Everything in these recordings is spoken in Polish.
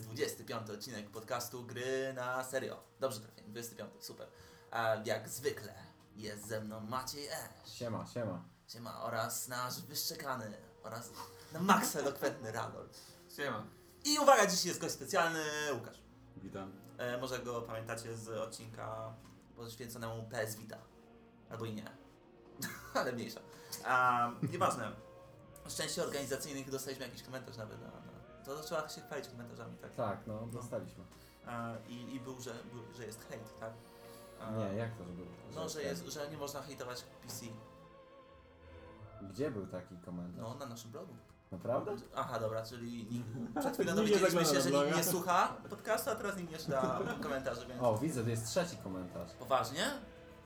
jest 25 odcinek podcastu Gry na Serio. Dobrze trafiłem, 25, super. A jak zwykle jest ze mną Maciej Esz. Siema, siema. Siema oraz nasz wyszczekany oraz na maksa elokwentny Radolf. Siema. I uwaga, dziś jest gość specjalny Łukasz. Witam. E, może go pamiętacie z odcinka poświęconemu PS Vita. Albo i nie. Ale mniejsza. A, nieważne. W części organizacyjnych dostaliśmy jakiś komentarz nawet na, na to trzeba się chwalić komentarzami, tak? Tak, no, dostaliśmy. A, i, I był, że, był, że jest hejt, tak? Nie, jak to, że było? No, że, jest, że nie można hejtować PC. Gdzie był taki komentarz? No, na naszym blogu. Naprawdę? Aha, dobra, czyli nikt, przed chwilą dowiedzieliśmy się, że nikt nie słucha podcastu, a teraz nikt nie czyta komentarzy, więc... O, widzę, to jest trzeci komentarz. Poważnie?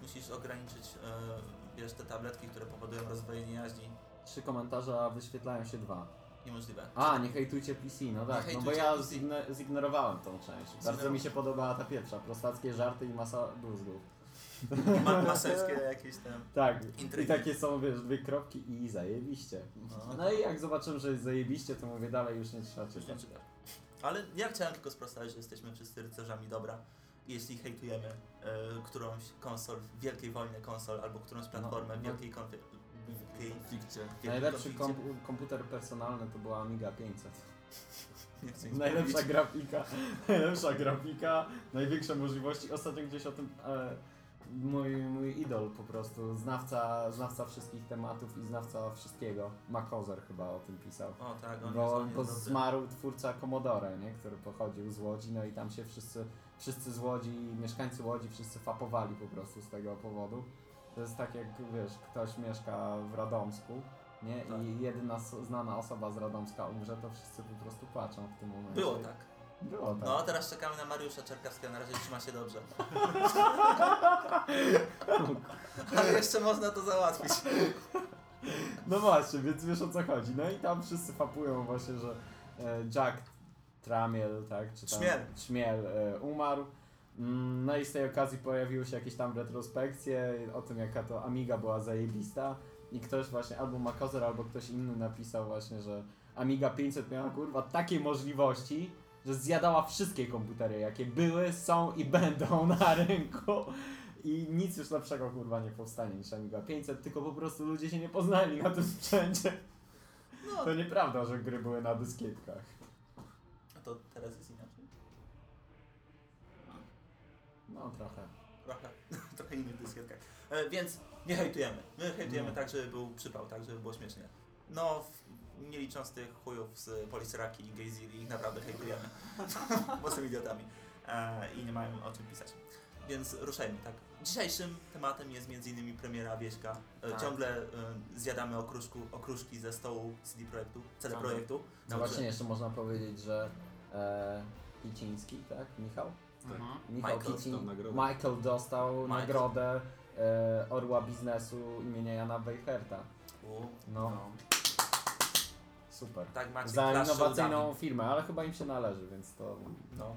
Musisz ograniczyć, e, wiesz, te tabletki, które powodują rozwojenie jaźni. Trzy komentarze, a wyświetlają się dwa. Niemożliwe. A, nie hejtujcie PC, no tak, no bo hejtujcie ja PC. zigno- zignorowałem tą część. Bardzo mi się podobała ta pierwsza, prostackie żarty i masa bluzgów. Ma, maseczkie jakieś tam. Tak, Intrygi. i takie są, wiesz, dwie kropki i zajebiście. No. No i jak zobaczyłem, że jest zajebiście, to mówię dalej już nie trzeba nie czytać. czytasz. Ale ja chciałem tylko sprostać, że jesteśmy wszyscy rycerzami dobra. I Jeśli hejtujemy e, którąś konsol wielkiej wojnie konsol albo którąś platformę w no. wielkiej konfie... Najlepszy konflikcie. komp- komputer personalny to była Amiga 500. Nie chcę nic Najlepsza grafika, najlepsza grafika, największe możliwości. Ostatnio gdzieś o tym e, mój, mój idol po prostu, znawca, znawca wszystkich tematów i znawca wszystkiego. Makozer chyba o tym pisał. O tak, on Bo, jest bo zmarł twórca Commodore, nie? który pochodził z Łodzi, no i tam się wszyscy, wszyscy z Łodzi, mieszkańcy Łodzi, wszyscy fapowali po prostu z tego powodu. To jest tak jak, wiesz, ktoś mieszka w Radomsku, nie? Tak. I jedyna znana osoba z Radomska umrze, to wszyscy po prostu płaczą w tym momencie. Było tak. Było tak. No, teraz czekamy na Mariusza Czerkawskiego, na razie trzyma się dobrze. Ale jeszcze można to załatwić. No właśnie, więc wiesz o co chodzi. No i tam wszyscy fapują właśnie, że e, Jack Tramiel, tak? Czy tam Szmiel. Szmiel e, umarł. No i z tej okazji pojawiły się jakieś tam retrospekcje o tym, jaka to Amiga była zajebista. I ktoś właśnie, albo Makozer, albo ktoś inny napisał właśnie, że Amiga 500 miała kurwa takie możliwości, że zjadała wszystkie komputery, jakie były, są i będą na rynku. I nic już lepszego kurwa nie powstanie niż Amiga 500, tylko po prostu ludzie się nie poznali na tym sprzęcie. No, To nieprawda, że gry były na dyskietkach. a to teraz jest No trochę. Trochę, trochę innych dyskietkach. E, więc nie hejtujemy. My hejtujemy tak, żeby był przypał, tak, żeby było śmiesznie. No, nie licząc tych chujów z Poliseraki i Gejzili, ich naprawdę hejtujemy. bo są idiotami. E, I nie mają o czym pisać. Więc ruszajmy, tak. Dzisiejszym tematem jest m.in. premiera Wieśka. E, Tak. Ciągle e, zjadamy okruszku, okruszki ze stołu CD Projektu, CD Tak. Projektu. No właśnie jeszcze można powiedzieć, że e, Kiciński, tak? Michał? Tak. Michał Michael Kicin, dostał nagrodę. Michael dostał Michael. nagrodę e, Orła Biznesu imienia Jana Weicherta. U, No, No. super. tak, Maciek Za innowacyjną udami. firmę, ale chyba im się należy, więc to... No,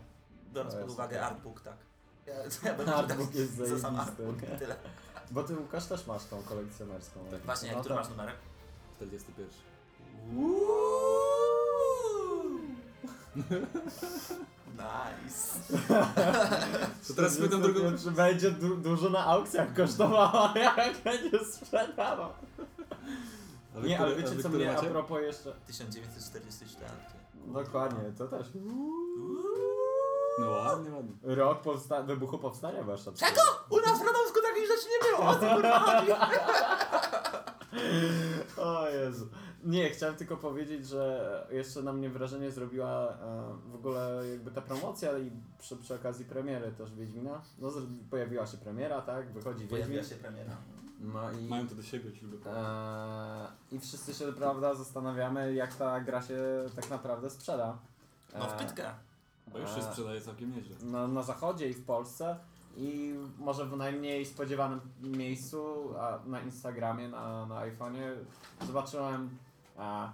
biorąc To pod jest uwagę super. artbook, tak. Ja, ja bym Artbook jest za sam zajebisty. artbook i tyle. Bo ty Łukasz też masz tą kolekcjonerską. Tak. Właśnie, no który to- masz numerek? 41. Nice. To teraz spytam drugą... Czy będzie du dużo na aukcjach kosztowała, jak będzie sprzedawał. A wy Nie, ale które- a wiecie wy co które mnie a macie? propos jeszcze... 1944. Dokładnie, to też. No ładnie, ładnie. Rok powsta wybuchu powstania Warszawskiego. Czego? U nas w Radomsku takich rzeczy nie było. O co kurwa chodzi? O Jezu. Nie, chciałem tylko powiedzieć, że jeszcze na mnie wrażenie zrobiła e, w ogóle jakby ta promocja i przy, przy okazji premiery też Wiedźmina. No pojawiła się premiera, tak? Wychodzi Wiedźmin. Pojawia się premiera. No i... Mają to do siebie, ci lubię. E, I wszyscy się, prawda, zastanawiamy, jak ta gra się tak naprawdę sprzeda. No w E, pytkę. Bo już się sprzedaje całkiem nieźle. na, na zachodzie i w Polsce i może w najmniej spodziewanym miejscu, a na Instagramie, na, na iPhone'ie zobaczyłem a,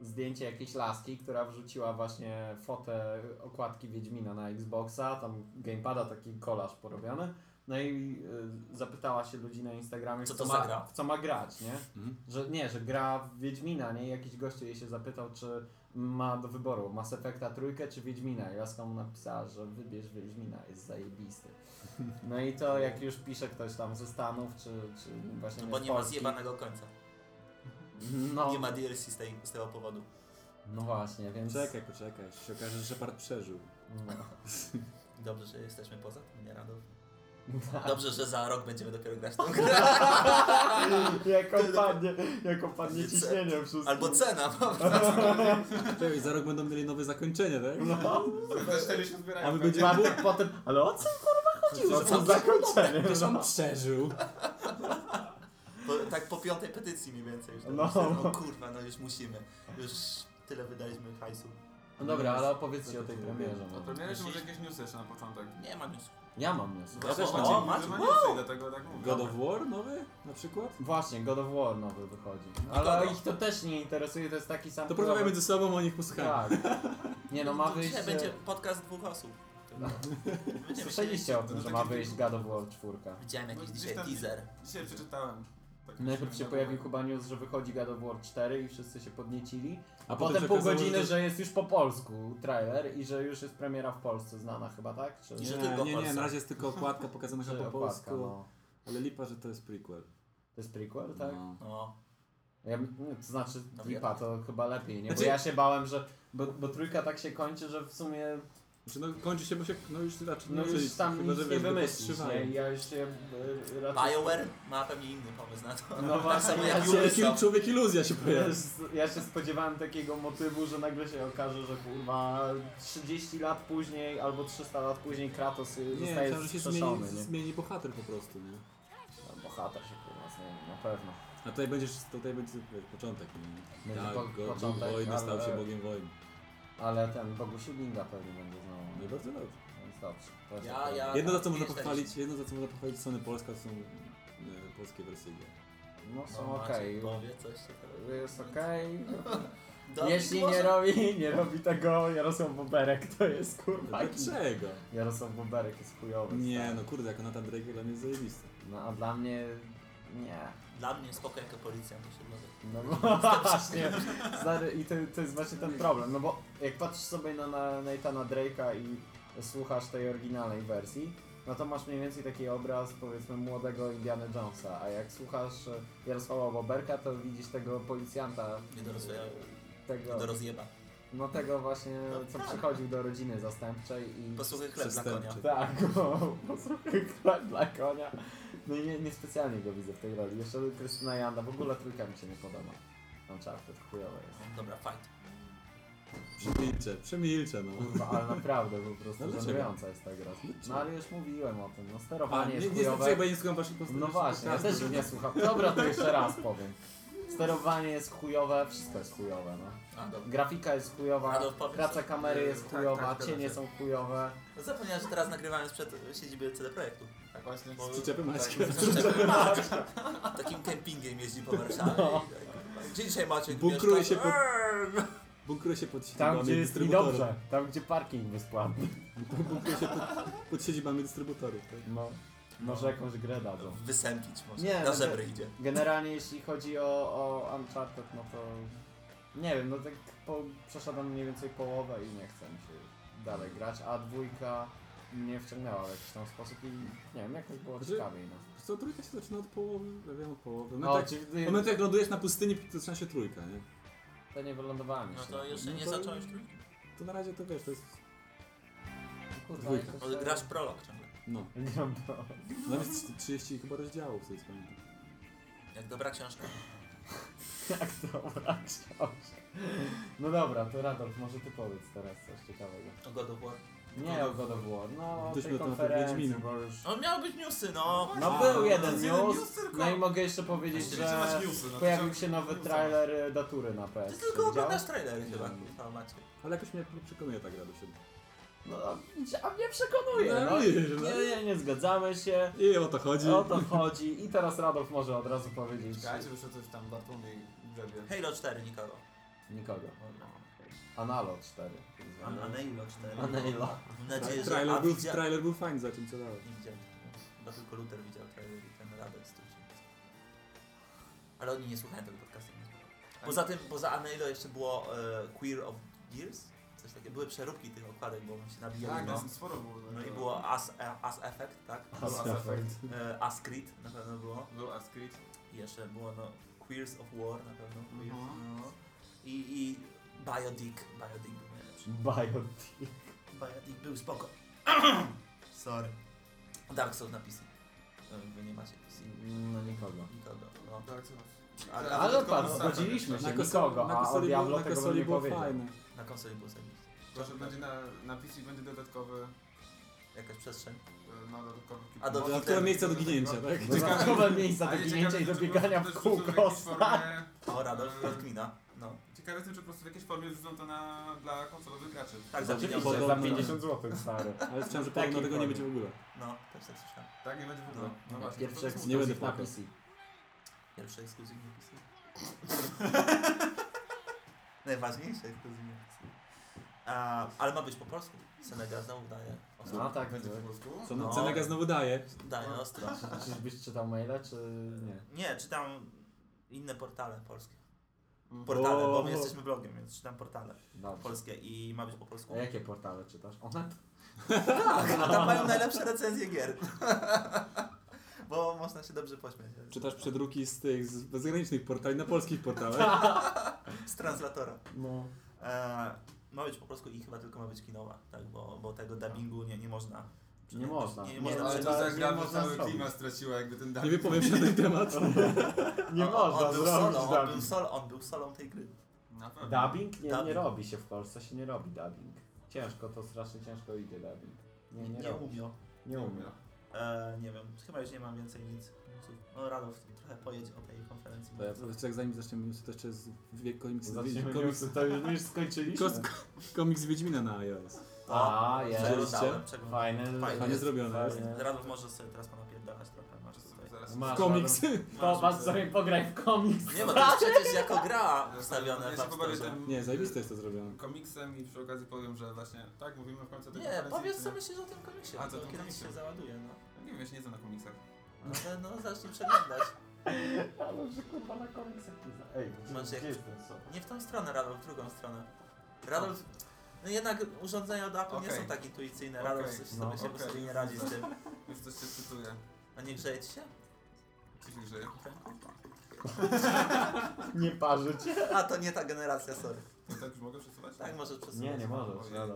zdjęcie jakiejś laski, która wrzuciła właśnie fotę okładki Wiedźmina na Xboxa, tam gamepada taki kolaż porobiony. No i y, zapytała się ludzi na Instagramie, Co to ma, gra? w co ma grać, nie? Mhm. Że nie, że gra w Wiedźmina, nie? I jakiś gościu jej się zapytał, czy ma do wyboru Mass Effecta trójkę czy Wiedźmina i laska mu napisała, że wybierz Wiedźmina, jest zajebisty. No i to jak już pisze ktoś tam ze Stanów, czy, czy właśnie No nie bo nie ma zjebanego końca. No, Nie ma DLC z, tej, z tego powodu. no właśnie, więc... Czekaj, poczekaj, się okaże, że Shepard przeżył. No. Dobrze, że jesteśmy poza tym, nie Radol? Tak. Dobrze, że za rok będziemy dopiero grać tą grę. jak opadnie, jak opadnie ciśnienie wszystkim. Albo cena, po Czekaj, za rok będą mieli nowe zakończenie, tak? No. Za 4 się zbierają. A my będziemy- Potem, potem, ale o co kurwa chodziło? Że Co on- zakończenie? Przecież on przeżył. Tak po piątej petycji mniej więcej. Już No. no. no kurwa, no już musimy. Już tyle wydaliśmy hajsu. No dobra, ale opowiedzcie o tej premierze. To No. premiery, czy może jakieś newsy jeszcze na początek? Nie ma nic. Ja mam news. Ja też mam. macie, O, newsy, dlatego tak mówię. God of War nowy na przykład? Właśnie, God of War nowy wychodzi. Nikogo. Ale ich to też nie interesuje, to jest taki sam To porozmawiamy między sobą, o nich posłuchajmy. Tak. Nie no, ma wyjść... Dzisiaj będzie podcast dwóch osób. Będziemy Słyszeliście o tym, że ma wyjść God of War 4. Widziałem jakiś No, dzisiaj teaser. Dzisiaj przeczytałem. Tak Najpierw się nie pojawił chyba news, że wychodzi God of War 4 i wszyscy się podniecili. A Potem się pół godziny, że- że jest już po polsku trailer i że już jest premiera w Polsce znana chyba, tak? Czy... Nie, nie, nie, Polsce. na razie jest tylko okładka pokazana po okładka, polsku. no. Ale lipa, że to jest prequel. To jest prequel, tak? No. No. Ja, no, to znaczy, No lipa to chyba lepiej, nie? Bo Znaczy- ja się bałem, że... Bo, bo trójka tak się kończy, że w sumie Znaczy, no kończy się, bo się, no już raczej no już tam chyba, nic że nie wymyślisz, nie? Ja już się e, raczej... BioWare ma pewnie inny pomysł na to. No właśnie, tak samo ja jak się- Człowiek, Ubisoft. człowiek iluzja się Ja, pojawia. ja się spodziewałem takiego motywu, że nagle się okaże, że kurwa 30 lat później albo 300 lat później Kratos y, Nie, zostaje myślałem, że się zmieni, nie? zmieni bohater po prostu, nie? No, bohater się kurwa zmieni, na pewno. A tutaj będziesz, tutaj będzie wiesz, początek, nie? Będzie Tak, po- go, Bóg początek, wojny stał ale- się Bogiem wojny. Ale ten Bogusiu Linda pewnie będzie znowu. No i bardzo dobrze. Więc dobrze. To jest Ja- ja- Jedno za co można pochwalić, jedno za co można pochwalić Sony Polska to są e, polskie wersje gier. No są No, okej. Maciek powie coś ciekawego. Jest okej. Jeśli nie robi, nie robi tego Jarosław Boberek, to jest kurwa. Dlaczego? Jarosław Boberek jest chujowy. Nie, stary. no kurde, jako Nathan Drake dla mnie jest zajebisty. No a dla mnie nie. Dla mnie spoko jako policjant osiedlowy. No bo właśnie, stary, i to, to jest właśnie ten problem, no bo jak patrzysz sobie na, na Nathana Drake'a i słuchasz tej oryginalnej wersji, no to masz mniej więcej taki obraz powiedzmy młodego Indiana Jonesa, a jak słuchasz e, Jarosława Boberka, to widzisz tego policjanta, Nie do rozwoju. tego, Do rozjeba. no tego właśnie, No co tak. przychodził do rodziny zastępczej i... Posłuchaj chleb dla konia. Tak, bo posłuchaj chleb dla konia. No i nie, niespecjalnie go widzę w tej roli. Jeszcze Krystyna Janda, w ogóle trójka mi się nie podoba. Uncharted chujowe jest. No, Dobra, fight. Przemilczę, przemilczę, no. Kurwa, ale naprawdę po prostu No dlaczego? żenująca jest ta gra. No ale już mówiłem o tym, no A, sterowanie nie, jest nie słuchaj, chujowe. bo ja nie słucham waszych. No właśnie, ja też nie słucham. Dobra, to jeszcze raz powiem. Sterowanie jest chujowe, wszystko jest chujowe, no. A, dobra. Grafika jest chujowa, powiedz praca kamery jest Tak, chujowa, tak, zgadza cienie się. są chujowe. No zapomniałem, że teraz nagrywamy sprzed siedziby CD Projektu. Tak właśnie. Bo- Z przyczepy Maćka. Tak, Takim kempingiem jeździ po Warszawie. No. i tak. Gdzie dzisiaj Maciek Bunkruje mieszka? się po- Eee! Bunkruje się pod Tam siedzibami gdzie jest mi dystrybutorów. dobrze, tam gdzie parking bezpłatny. Bunkruje się pod, pod siedzibami dystrybutorów. Tak? No. Może jakąś grę dadzą. Wysępić może. Nie, Na no żebry to- idzie. Generalnie jeśli chodzi o, o Uncharted, no to nie wiem, no tak po, przeszedłem mniej więcej połowę i nie chcę mi się dalej grać, a dwójka mnie wciągnęła w jakiś tam sposób i nie wiem, jakoś było Znaczy- ciekawiej. No. Wiesz Co, trójka się zaczyna od połowy, ja wiem od połowy. No, No, tak, czy, w momencie jak lądujesz na pustyni, to zaczyna się trójka, nie? to nie wylądowałem No jeszcze. to jeszcze No nie to- zacząłeś trójki? To na razie to wiesz, to jest... Kurwa, dwójka. jakoś, grasz prolog ciągle. No. Gram to. Tam jest 30 chyba rozdziałów, co jest pamiętam. Jak dobra książka. Jak dobra książka. No dobra, to Radolf, może ty powiedz teraz coś ciekawego. O God of War. Nie o God of War, no o tej na temat konferencji, Wiedźmina. bo już... On miał być newsy, no. No A, był to jeden jeden news, no i mogę jeszcze powiedzieć, trzymać że newsy, no to pojawił trzeba- się nowy newsa. trailer y, Datury na Ty PS. tylko oglądasz trailery chyba, Nie. kurwa Maciek. Ale jakoś mnie nie przekonuje ta gra do siebie. No, a mnie przekonuje, No, no. no. Nie, nie, nie zgadzamy się. I o to chodzi. O to chodzi. I teraz Radolf może od razu powiedzieć Czekajcie, wyszło coś tam, Bartłomiej grzebie. Halo 4 nikogo. nikogo. Analo 4. An Anelo 4. Anelo. Mam nadzieję, że... Trailer a, był, widzia- trailer był fajny za tym co dałeś. Nie widziałem. Chyba tylko Luther widział trailer i ten Radek z tym. Ale oni nie słuchają tego podcastu. nie? Poza tym, poza Anelo jeszcze było e, Queer of Gears, coś takiego. Były przeróbki tych okładek, bo się nabijali. Tak, no. no. sporo było. no i było As, e, As Effect, tak? Był As As Effect. E, As Creed na pewno było. Był As Creed. I jeszcze było no, Queers of War na pewno. Queers, Mhm. no. I, I Biodick. Biodick był najlepszy. Biotic. Biodick był spoko. Sorry. Dark Souls na PC. Wy nie macie PC. No nikogo. Nikogo. No. Tak, co? Ale- Ale soundtrack zgodziliśmy się, Na konsoli, nikogo, na a o konsoli, Diablo na tego bym konsoli nie było powiedział. fajne. Na konsoli było zajebiście. To, że będzie na, na PC będzie dodatkowy, Jakaś przestrzeń. no dodatkowy A do- Dodatkowe miejsca do ginięcia, tak? Dodatkowe miejsca do ginięcia i do biegania w kółko. O, Radolf Kmina. No. Ciekawe jestem, czy po prostu w jakiejś formie wrzucą to na, dla konsolowych graczy. Tak, za Oczywiście, pieniądze. za 50 zł, stary. Ale słyszałem, że podobno tego nie będzie w ogóle. No, też tak słyszałem. Tak, nie będzie w ogóle. No, No, właśnie. Pierwszy Nie będę płakał. PC. Pierwszy ekskluzywny PC. Najważniejszy ekskluzywny PC. A, ale ma być po polsku. Senegal znowu daje. ostro. No tak, Będzie będzie. po polsku? Co No. no. Cenega znowu daje. Daje ostro. Czyżbyś czytał maile, czy nie? Nie, czytam inne portale polskie. Mm. Portale, bo my O. jesteśmy blogiem, więc czytam portale Dobrze. polskie i ma być po polsku. A jakie portale czytasz? One? Tak, a tam mają najlepsze recenzje gier. Bo można się dobrze pośmiać. Czytasz przedruki z tych z zagranicznych portali na polskich portalach. Z translatora. No. E, ma być po polsku i chyba tylko ma być kinowa, tak? Bo, bo tego dubbingu nie, nie można. Nie można. Nie, nie Nie, można ale to nie tak gra można cały zrobić. klimat straciła, jakby ten Nie dubbing- wypowiem się na ten temat. Nie on, można on był zrobić solą, on był, sol, on był solą tej gry. Na pewno. Dubbing? Nie, nie Dubbing. robi się w Polsce, się nie robi dubbing. Ciężko, to strasznie ciężko idzie dubbing. Nie, nie, Nie robi. umiał. Nie umie. E, nie wiem, chyba już nie mam więcej nic. No Radolf trochę pojedzie o tej konferencji. To ja jeszcze jak zanim zaczniemy newsy, to jeszcze jest wiek komiks, Zaczniemy komiks, newsy, to już, my już skończyliśmy. kos- komiks Wiedźmina na iOS. A, jest. Przeglądałem, przeglądałem. Fajny. Fajnie zrobione. Fajnie. Radolf może sobie teraz masz Masz, Komiks. Popatrz sobie, pograj w komiks. Nie, bo to jest przecież jako gra Ja się w App pobawię Store. tym Nie, zajebiste jest to zrobione. komiksem i przy okazji powiem, że właśnie tak, mówimy w końcu tej Nie, konferencji, powiedz co myślisz o tym komiksie, A, co o to tym kiedyś komiksie? się załaduje, no. No Nie wiem, ja się nie znam na komiksach. No, ale no zacznij przeglądać. Ale że kurwa na komiksach nie zna. Ej, gdzie, Masz jak- gdzie jest ten sok? Nie w tą stronę, Radolf, w drugą stronę. Radolf, no jednak urządzenia od Apple nie Okej. są tak intuicyjne, Okej. Radolf coś No, sobie się po okej. sobie nie radzi z tym. Już coś się czytuje. A nie grzeje ci się? Czy się grzeje? Nie parzy cię. A, to nie ta generacja, sorry. To tak już mogę przesuwać? Tak, możesz przesunąć. Nie, nie możesz. Ojej.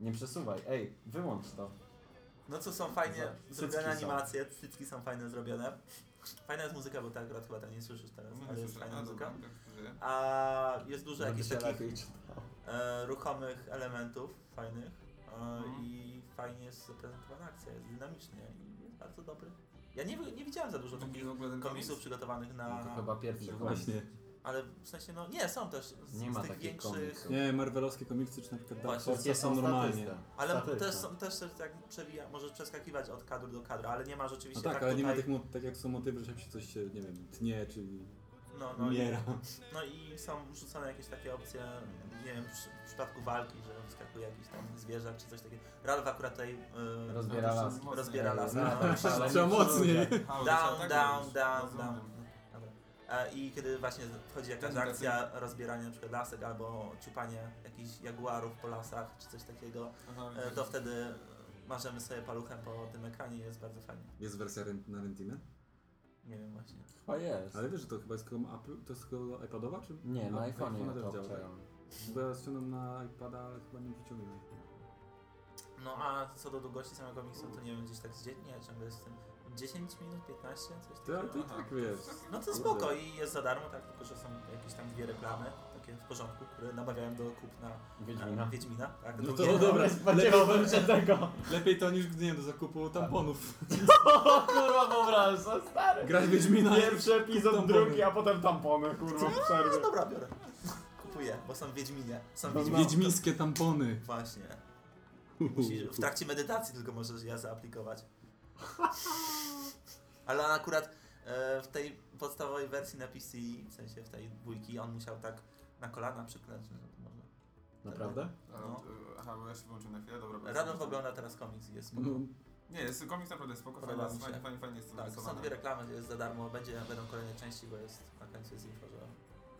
Nie przesuwaj. Ej, wyłącz to. No co są fajnie Cycki zrobione są. animacje, cycki są fajne zrobione. Fajna jest muzyka, bo tak akurat chyba tak nie słyszysz teraz, No, ale nie jest słyszę. fajna A, muzyka. dobra, tak. A jest dużo Żeby jakichś się takich lepiej czytało. e, ruchomych elementów fajnych e, Mhm. i fajnie jest zaprezentowana akcja, jest dynamicznie i jest bardzo dobry. Ja nie, nie widziałem za dużo Drugi takich w ogóle ten komiksów komiks? przygotowanych No na... to chyba pierwszy komiks. Właśnie. Ale w sensie, no nie, są też z, Nie z ma tych takich większych... komiksów. Nie, marvelowskie komiksy czy na przykład Dark Właśnie, Horse są normalnie. Ale też, są, też też tak przewija, możesz przeskakiwać od kadru do kadru, ale nie ma No rzeczywiście tak, tak ale nie ma tutaj... tych, mo- tak jak są motywy, że jak się coś się, nie wiem, tnie, czy no, no, i, umiera. no i są wrzucone jakieś takie opcje, nie wiem, przy, w przypadku walki, że wyskakuje jakiś tam zwierzak czy coś takiego. Ralf akurat tutaj yy, Rozbiera No, las. rozbiera las. No, No, Trzeba mocniej. down, tak down, down, down. Dobra. E, I kiedy właśnie wchodzi jakaś akcja rozbierania na przykład lasek albo ciupanie jakichś jaguarów po lasach czy coś takiego, Aha, e, to wtedy marzemy sobie paluchem po tym ekranie i jest bardzo fajnie. Jest wersja rent- na Rentinę? Nie wiem właśnie. Chyba jest. Ale wiesz, że to chyba jest tylko Apple, to jest tylko iPadowa, czy? Nie, na A, iPhone'ie iPhone'a ja też to działa, tak? obczajam. Bo ja ściągnąłem na iPada, ale chyba nie wyciągnąłem. No a co do długości samego komiksu, to nie wiem, gdzieś tak z dzie- nie, ciągle jest w tym 10 minut, 15, coś To, ale takiego. to i tak wiesz. No to spoko i jest za darmo, tak, tylko że są jakieś tam dwie reklamy, takie w porządku, które namawiają do kupna Wiedźmina. e, Wiedźmina tak, No drugie. to dobra. Spodziewałbym się tego. Lepiej to niż, nie do zakupu tamponów. O kurwa, wyobraź sobie, stary. Grać Wiedźmina. Pierwszy epizod, Tampony. drugi, a potem tampony, kurwa, w No dobra, biorę. Kupuję, bo są Wiedźminie. Są No, Wiedźminie. Wiedźmińskie tampony. Właśnie. Musisz, w trakcie medytacji tylko możesz je zaaplikować. Ale on akurat e, w tej podstawowej wersji na PC, w sensie w tej dwójki, on musiał tak na kolana przyklęć. że to może. Naprawdę? No. Aha, bo ja się wyłączyłem na chwilę, dobra. Radon ogląda teraz komiks i jest spoko. No, Nie, jest komiks naprawdę spoko, fajnie, fajnie, fajnie, fajnie jest to Tak, są dwie reklamy, jest za darmo, będzie, będą kolejne części, bo jest na końcu jest info, że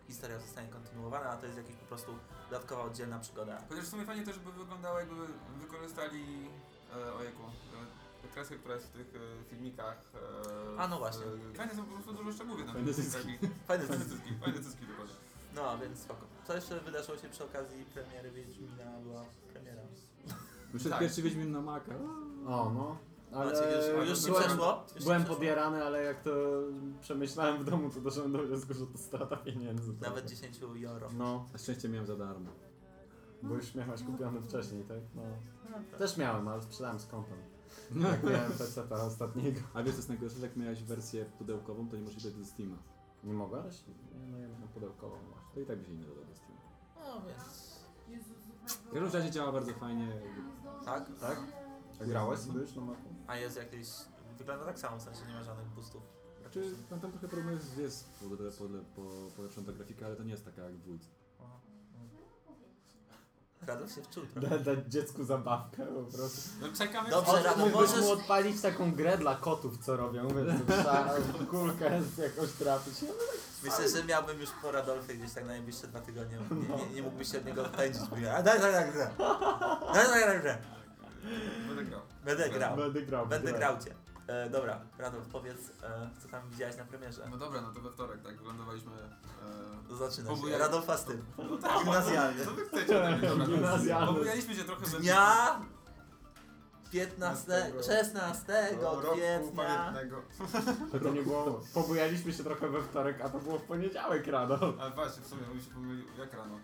historia zostanie kontynuowana, a to jest jakaś po prostu dodatkowa, oddzielna przygoda. Chociaż w sumie fajnie też by wyglądało, jakby wykorzystali e, ojejku, e, kreskę, która jest w tych e, filmikach. E, A, no właśnie. E, fajne są po prostu dużo szczegółów. Fajne cycki. Fajne cycki, fajne cycki dokładnie. No, więc spoko. Co jeszcze wydarzyło się przy okazji premiery Wiedźmina? Była premiera. Wyszedł Tak. pierwszy Wiedźmin na Maca. O, no. Ale Maciek, już, już ci byłem, przeszło? Już ci byłem przeszło? podjarany, ale jak to przemyślałem w domu, to doszedłem do wniosku, że to strata pieniędzy. Nawet trochę. 10 euro. No, Na szczęście miałem za darmo. bo już miałeś kupiony wcześniej, tak? No. No, tak. Też miałem, ale sprzedałem z kompem. Jak miałem PC ostatniego. A wiesz co jest najgorsze, że jak miałeś wersję pudełkową, to nie możesz dać do Steama. Nie mogłeś? Nie, no ja mam pudełkową właśnie. To i tak by się nie doda do Steama. No więc... W każdym razie działa bardzo fajnie. Tak? Tak? A grałeś sobie już na Macu? A jest jakieś... Wygląda tak samo, w sensie nie ma żadnych boostów. Znaczy, tam, tam trochę problem jest, jest podle- podle- po- polepszona ta grafika, ale to nie jest taka jak w dwójce. Się trochę. Da, dać dziecku zabawkę po prostu. No czekamy. Dobrze, Od, Rado, możesz- mu odpalić taką grę dla kotów, co robią, wiesz, to trzeba kulkę jakoś trafić. Myślę, że miałbym już po Radolfie gdzieś tak na najbliższe dwa tygodnie. Nie, nie, nie mógłbyś się od niego odpędzić. bo ja, A daj, daj, daj grę. Daj, daj, daj grę. Będę grał. Będę grał. Będę grał. w Będę grę. grał cię. E, dobra, Radolf, powiedz, e, co tam widziałeś na premierze. No dobra, no to we wtorek, tak, wylądowaliśmy. E, Zaczyna się. Obuja- z tym. no tak, Gimnazjalny. Co wy chcecie ode mnie? No, Gimnazjalny. Pobujaliśmy się trochę we Dnia 15, 15 16 roku kwietnia. pamiętnego. To nie było, pobujaliśmy się trochę we wtorek, a to było w poniedziałek rano. Ale właśnie, w sumie mi się pomylił, jak rano?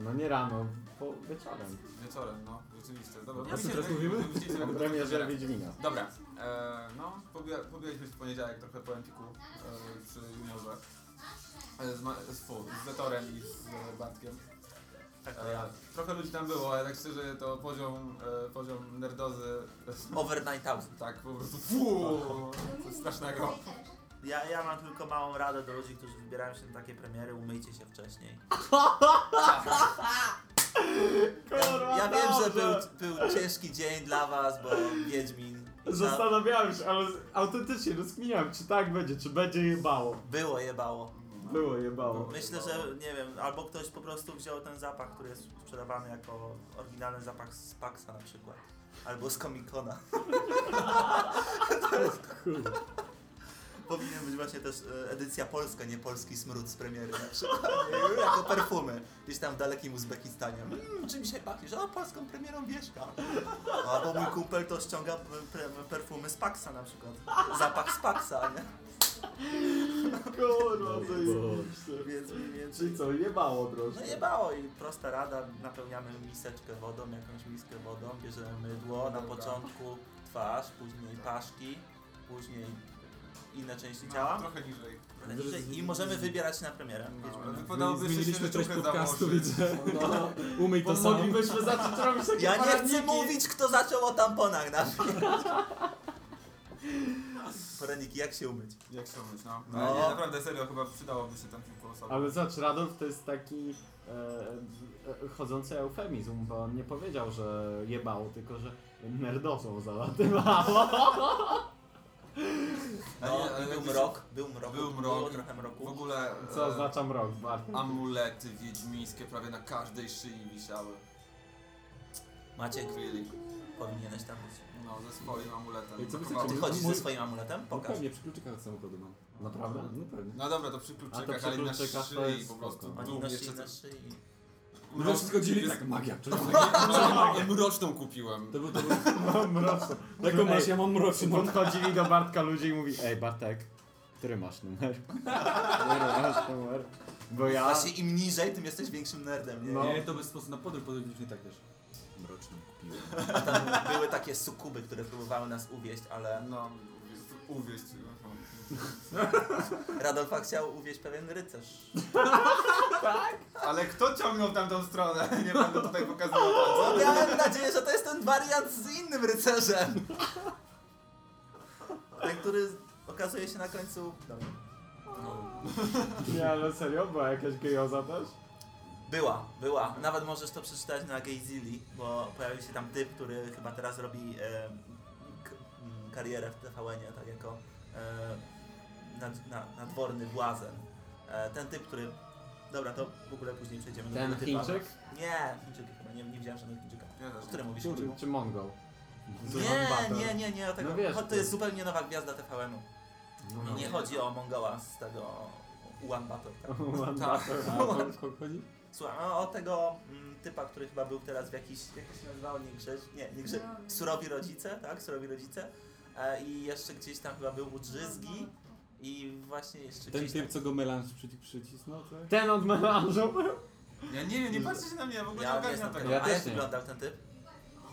No nie rano, po wieczorem. Wieczorem, no, rzeczywiście. Dobra, O powiedzcie, czym teraz mówimy? O premierze. Wiedźmina. Dobra, e, no, się w poniedziałek trochę po Empiku e, przy juniorze. E, z, ma, z, fu, z Wetorem i z e, Bartkiem. Tak, E, trochę ludzi tam było, ale tak szczerze to poziom, e, poziom nerdozy, Over 9000. tak po prostu fuuu, coś strasznego. Ja, ja mam tylko małą radę do ludzi, którzy wybierają się na takie premiery, umyjcie się wcześniej. Ja, ja wiem, że był, był ciężki dzień dla was, bo Wiedźmin. i za- Zastanawiałem się, ale autentycznie rozkminiałem, czy tak będzie, czy będzie jebało. Było jebało. Było jebało. Myślę, że nie wiem, albo ktoś po prostu wziął ten zapach, który jest sprzedawany jako oryginalny zapach z Paxa na przykład. Albo z Comic-Cona. Kurde. Powinien być właśnie też e, edycja polska, nie polski smród z premiery na przykład. Nie, jako perfumy. Gdzieś tam w dalekim Uzbekistanie. Mmm, czym dzisiaj pachniesz? O, polską premierą Wieszka. Albo mój kumpel to ściąga pre- perfumy z Paxa na przykład. Zapach z Paxa, nie? Kurwa, zajebiście. Więc mniej więcej. Czyli co, jebało troszkę. No jebało i prosta rada, napełniamy miseczkę wodą, jakąś miskę wodą, bierzemy mydło, na początku twarz, później paszki, później inne części No, ciała. trochę niżej. Ale niżej- I możemy wybierać na premierę. No, wypadałoby się Zmieniliśmy treść trochę podcastu, założyć. widzę. No, Umyj bo to sam. moglibyśmy zacząć robić takie Ja nie chcę mówić, kto zaczął o tamponach na Poradniki, jak się umyć? Jak się umyć, no. No. no. Nie, naprawdę serio, chyba przydałoby się tam kilku osobom. Ale zobacz, Radolf to jest taki e, e, chodzący eufemizm, bo on nie powiedział, że jebało, tylko że nerdosą zalatywało. No, i był mrok, był mrok, Był mrok. było trochę mroku. W ogóle Co e, oznacza mrok, Bartek? amulety wiedźmińskie prawie na każdej szyi wisiały. Maciek, Really. powinieneś tam być. No, ze swoim amuletem. Ej, co wy Brakowało- chcecie? Ty chodzisz ze swoim amuletem? No Pokaż. pewnie, przy kluczykach od samochodu mam. Naprawdę? No pewnie. No dobra, to przy A to kluczykach, przy ale na kluczykach to szyi jest po prostu. Oni Tu nosili na szyi. No wszyscy chodzili tak, magia. Czy Mroczną, mroczną kupiłem. To był, to był, No, mroczną. taką masz, ja mam mroczną. Podchodzili do Bartka ludzie i mówi, ej Bartek, który masz numer? Który masz numer? Bo ja... Właśnie im niżej, tym jesteś większym nerdem, nie? No. Nie, to bez sposób na podróż podróżniczy tak też. Mroczną kupiłem. Tam były takie sukuby, które próbowały nas uwieść, ale No, uwieść. Radolfa chciał uwieść pewien rycerz. Ale kto ciągnął w tamtą stronę? Nie będę tutaj pokazywał Bo palcem. miałem nadzieję, że to jest ten wariant z innym rycerzem. Ten, który okazuje się na końcu... No. Nie, ale serio? Była jakaś gejoza też? Była, była. Nawet możesz to przeczytać na Gayzilli, bo pojawił się tam typ, który chyba teraz robi e, k- m, karierę w TVN-ie, tak jako e, nad, na, nadworny błazen. E, ten typ, który Dobra, to w ogóle później przejdziemy do Ten tego typa. Chińczyk? Nie, Chińczyk chyba, nie, nie widziałem żadnego Chińczyka. Ja też O którym mówisz? Czy, Chińczyku? czy Mongol? Z Nie, nie, nie, nie, o tego. No wiesz, to to- jest zupełnie nowa gwiazda TVN-u. No, I no. nie chodzi o Mongoła z tego Ulan Bator. Tak? Ulaanbaatar. A o kogo chodzi? Słuchaj, no, o tego mm, typa, który chyba był teraz w jakiś, jak to się nazywało, nie grzeć, nie, nie grzeć, Surowi. surowi rodzice, tak, surowi rodzice. E, I jeszcze gdzieś tam chyba był u Drzyzgi i właśnie jeszcze Ten gdzieś typ, tam... co go melanż przyci- przycisnął, tak? Ten od melanżu. Ja nie wiem, nie patrzcie się na mnie, ja w ogóle Ja nie nie ogarniam jestem tego. tego. Ja A też jak nie. wyglądał ten typ?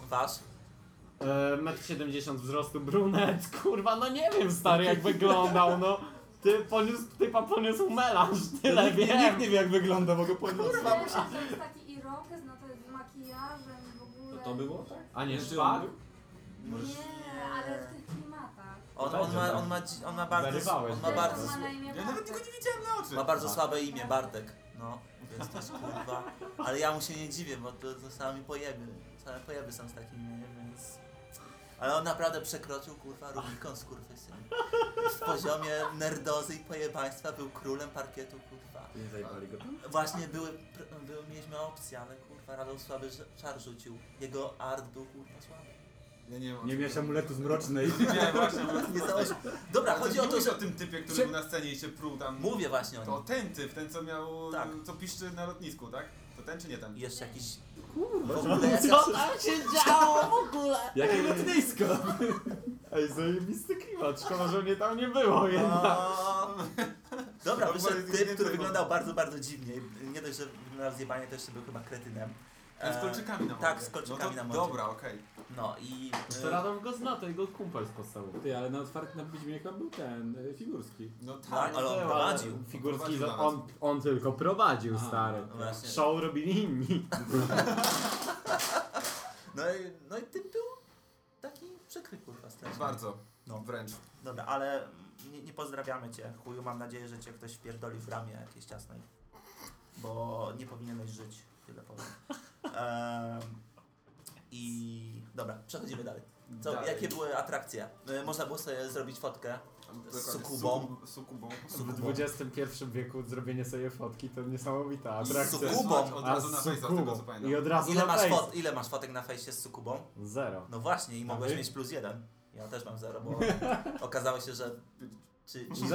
Wasz? E, Metr 70 wzrostu, brunet, kurwa, no nie wiem stary jak wyglądał, no. Ty poniósł, typa poniósł melanż, tyle Nikt nie- wiem. Nikt nie wie jak wygląda, bo go poniosło. Kurwa, muszę... To jest taki irokez, no to jest z makijażem w ogóle. To to było, tak? A nie Czy szpak? on był? Nie, ale w. On, on, ma, on, ma, dzi- on ma bardzo, Zarywałeś on ma go. bardzo, Ja nawet tego nie widziałem na oczy. ma bardzo słabe imię, Bartek. No, więc to jest kurwa. Ale ja mu się nie dziwię, bo to, to same pojeby. Same pojeby są z takim imieniem, więc... Ale on naprawdę przekroczył kurwa Rubikon skurwysyn. W poziomie nerdozy i pojebaństwa był królem parkietu kurwa. Nie zajebali go tam? Właśnie były, pr- były, mieliśmy opcje, ale kurwa Radol słaby ż- czar rzucił. Jego art był kurwa słaby. Ja nie o Nie miałeś amuletu zmrocznej. Nie, właśnie. Nie. Dobra, Ale chodzi o to, że... o tym typie, który Prze- był na scenie i się pruł tam. Mówię właśnie o To nim. ten typ, ten co miał, Tak. co piszczy na lotnisku, tak? To ten czy nie ten? Jeszcze jakiś... Kurwa, W ogóle jakaś... Co tam się działo w ogóle? Jakie lotnisko! Ej, zajebisty klimat, szkoda, że mnie tam nie było jednak. Dobra, wyszedł typ, który wyglądał bardzo, bardzo dziwnie. Nie dość, że wyglądał zjebanie, to jeszcze był chyba kretynem. Z E, kolczykami na mordzie. Tak, z kolczykami no na to, mordzie. Dobra, okej. No i... To e, Radom go zna, to jego kumpel z podstawy. Ty, ale na otwartym na Wiedźminie chyba był ten, y, Figurski. No No, tak. ale on prowadził. Figurski, nawet. on, on tylko prowadził, A, stary. no właśnie. Show robili inni. No i, no i typ był taki przykry, kurwa, strasznie. Bardzo. No. Wręcz. Dobra, ale nie, nie pozdrawiamy cię, chuju. Mam nadzieję, że cię ktoś wpierdoli w ramię jakieś ciasnej. Bo nie powinieneś żyć, tyle powiem. I dobra, przechodzimy dalej. Co, Dalej. jakie były atrakcje? Y, Można było sobie zrobić fotkę. Dokładnie, sukubą. Sukub- Sukubą. W Sukubą. XXI wieku zrobienie sobie fotki to niesamowita atrakcja. sukubą. Od razu na z Face'a, z tego sukubą. co pamiętam. I od razu Ile na masz, face. fot, ile masz fotek na fejsie z sukubą? Zero. No właśnie, i mogłeś wy? mieć plus jeden. Ja też mam zero, bo okazało się, że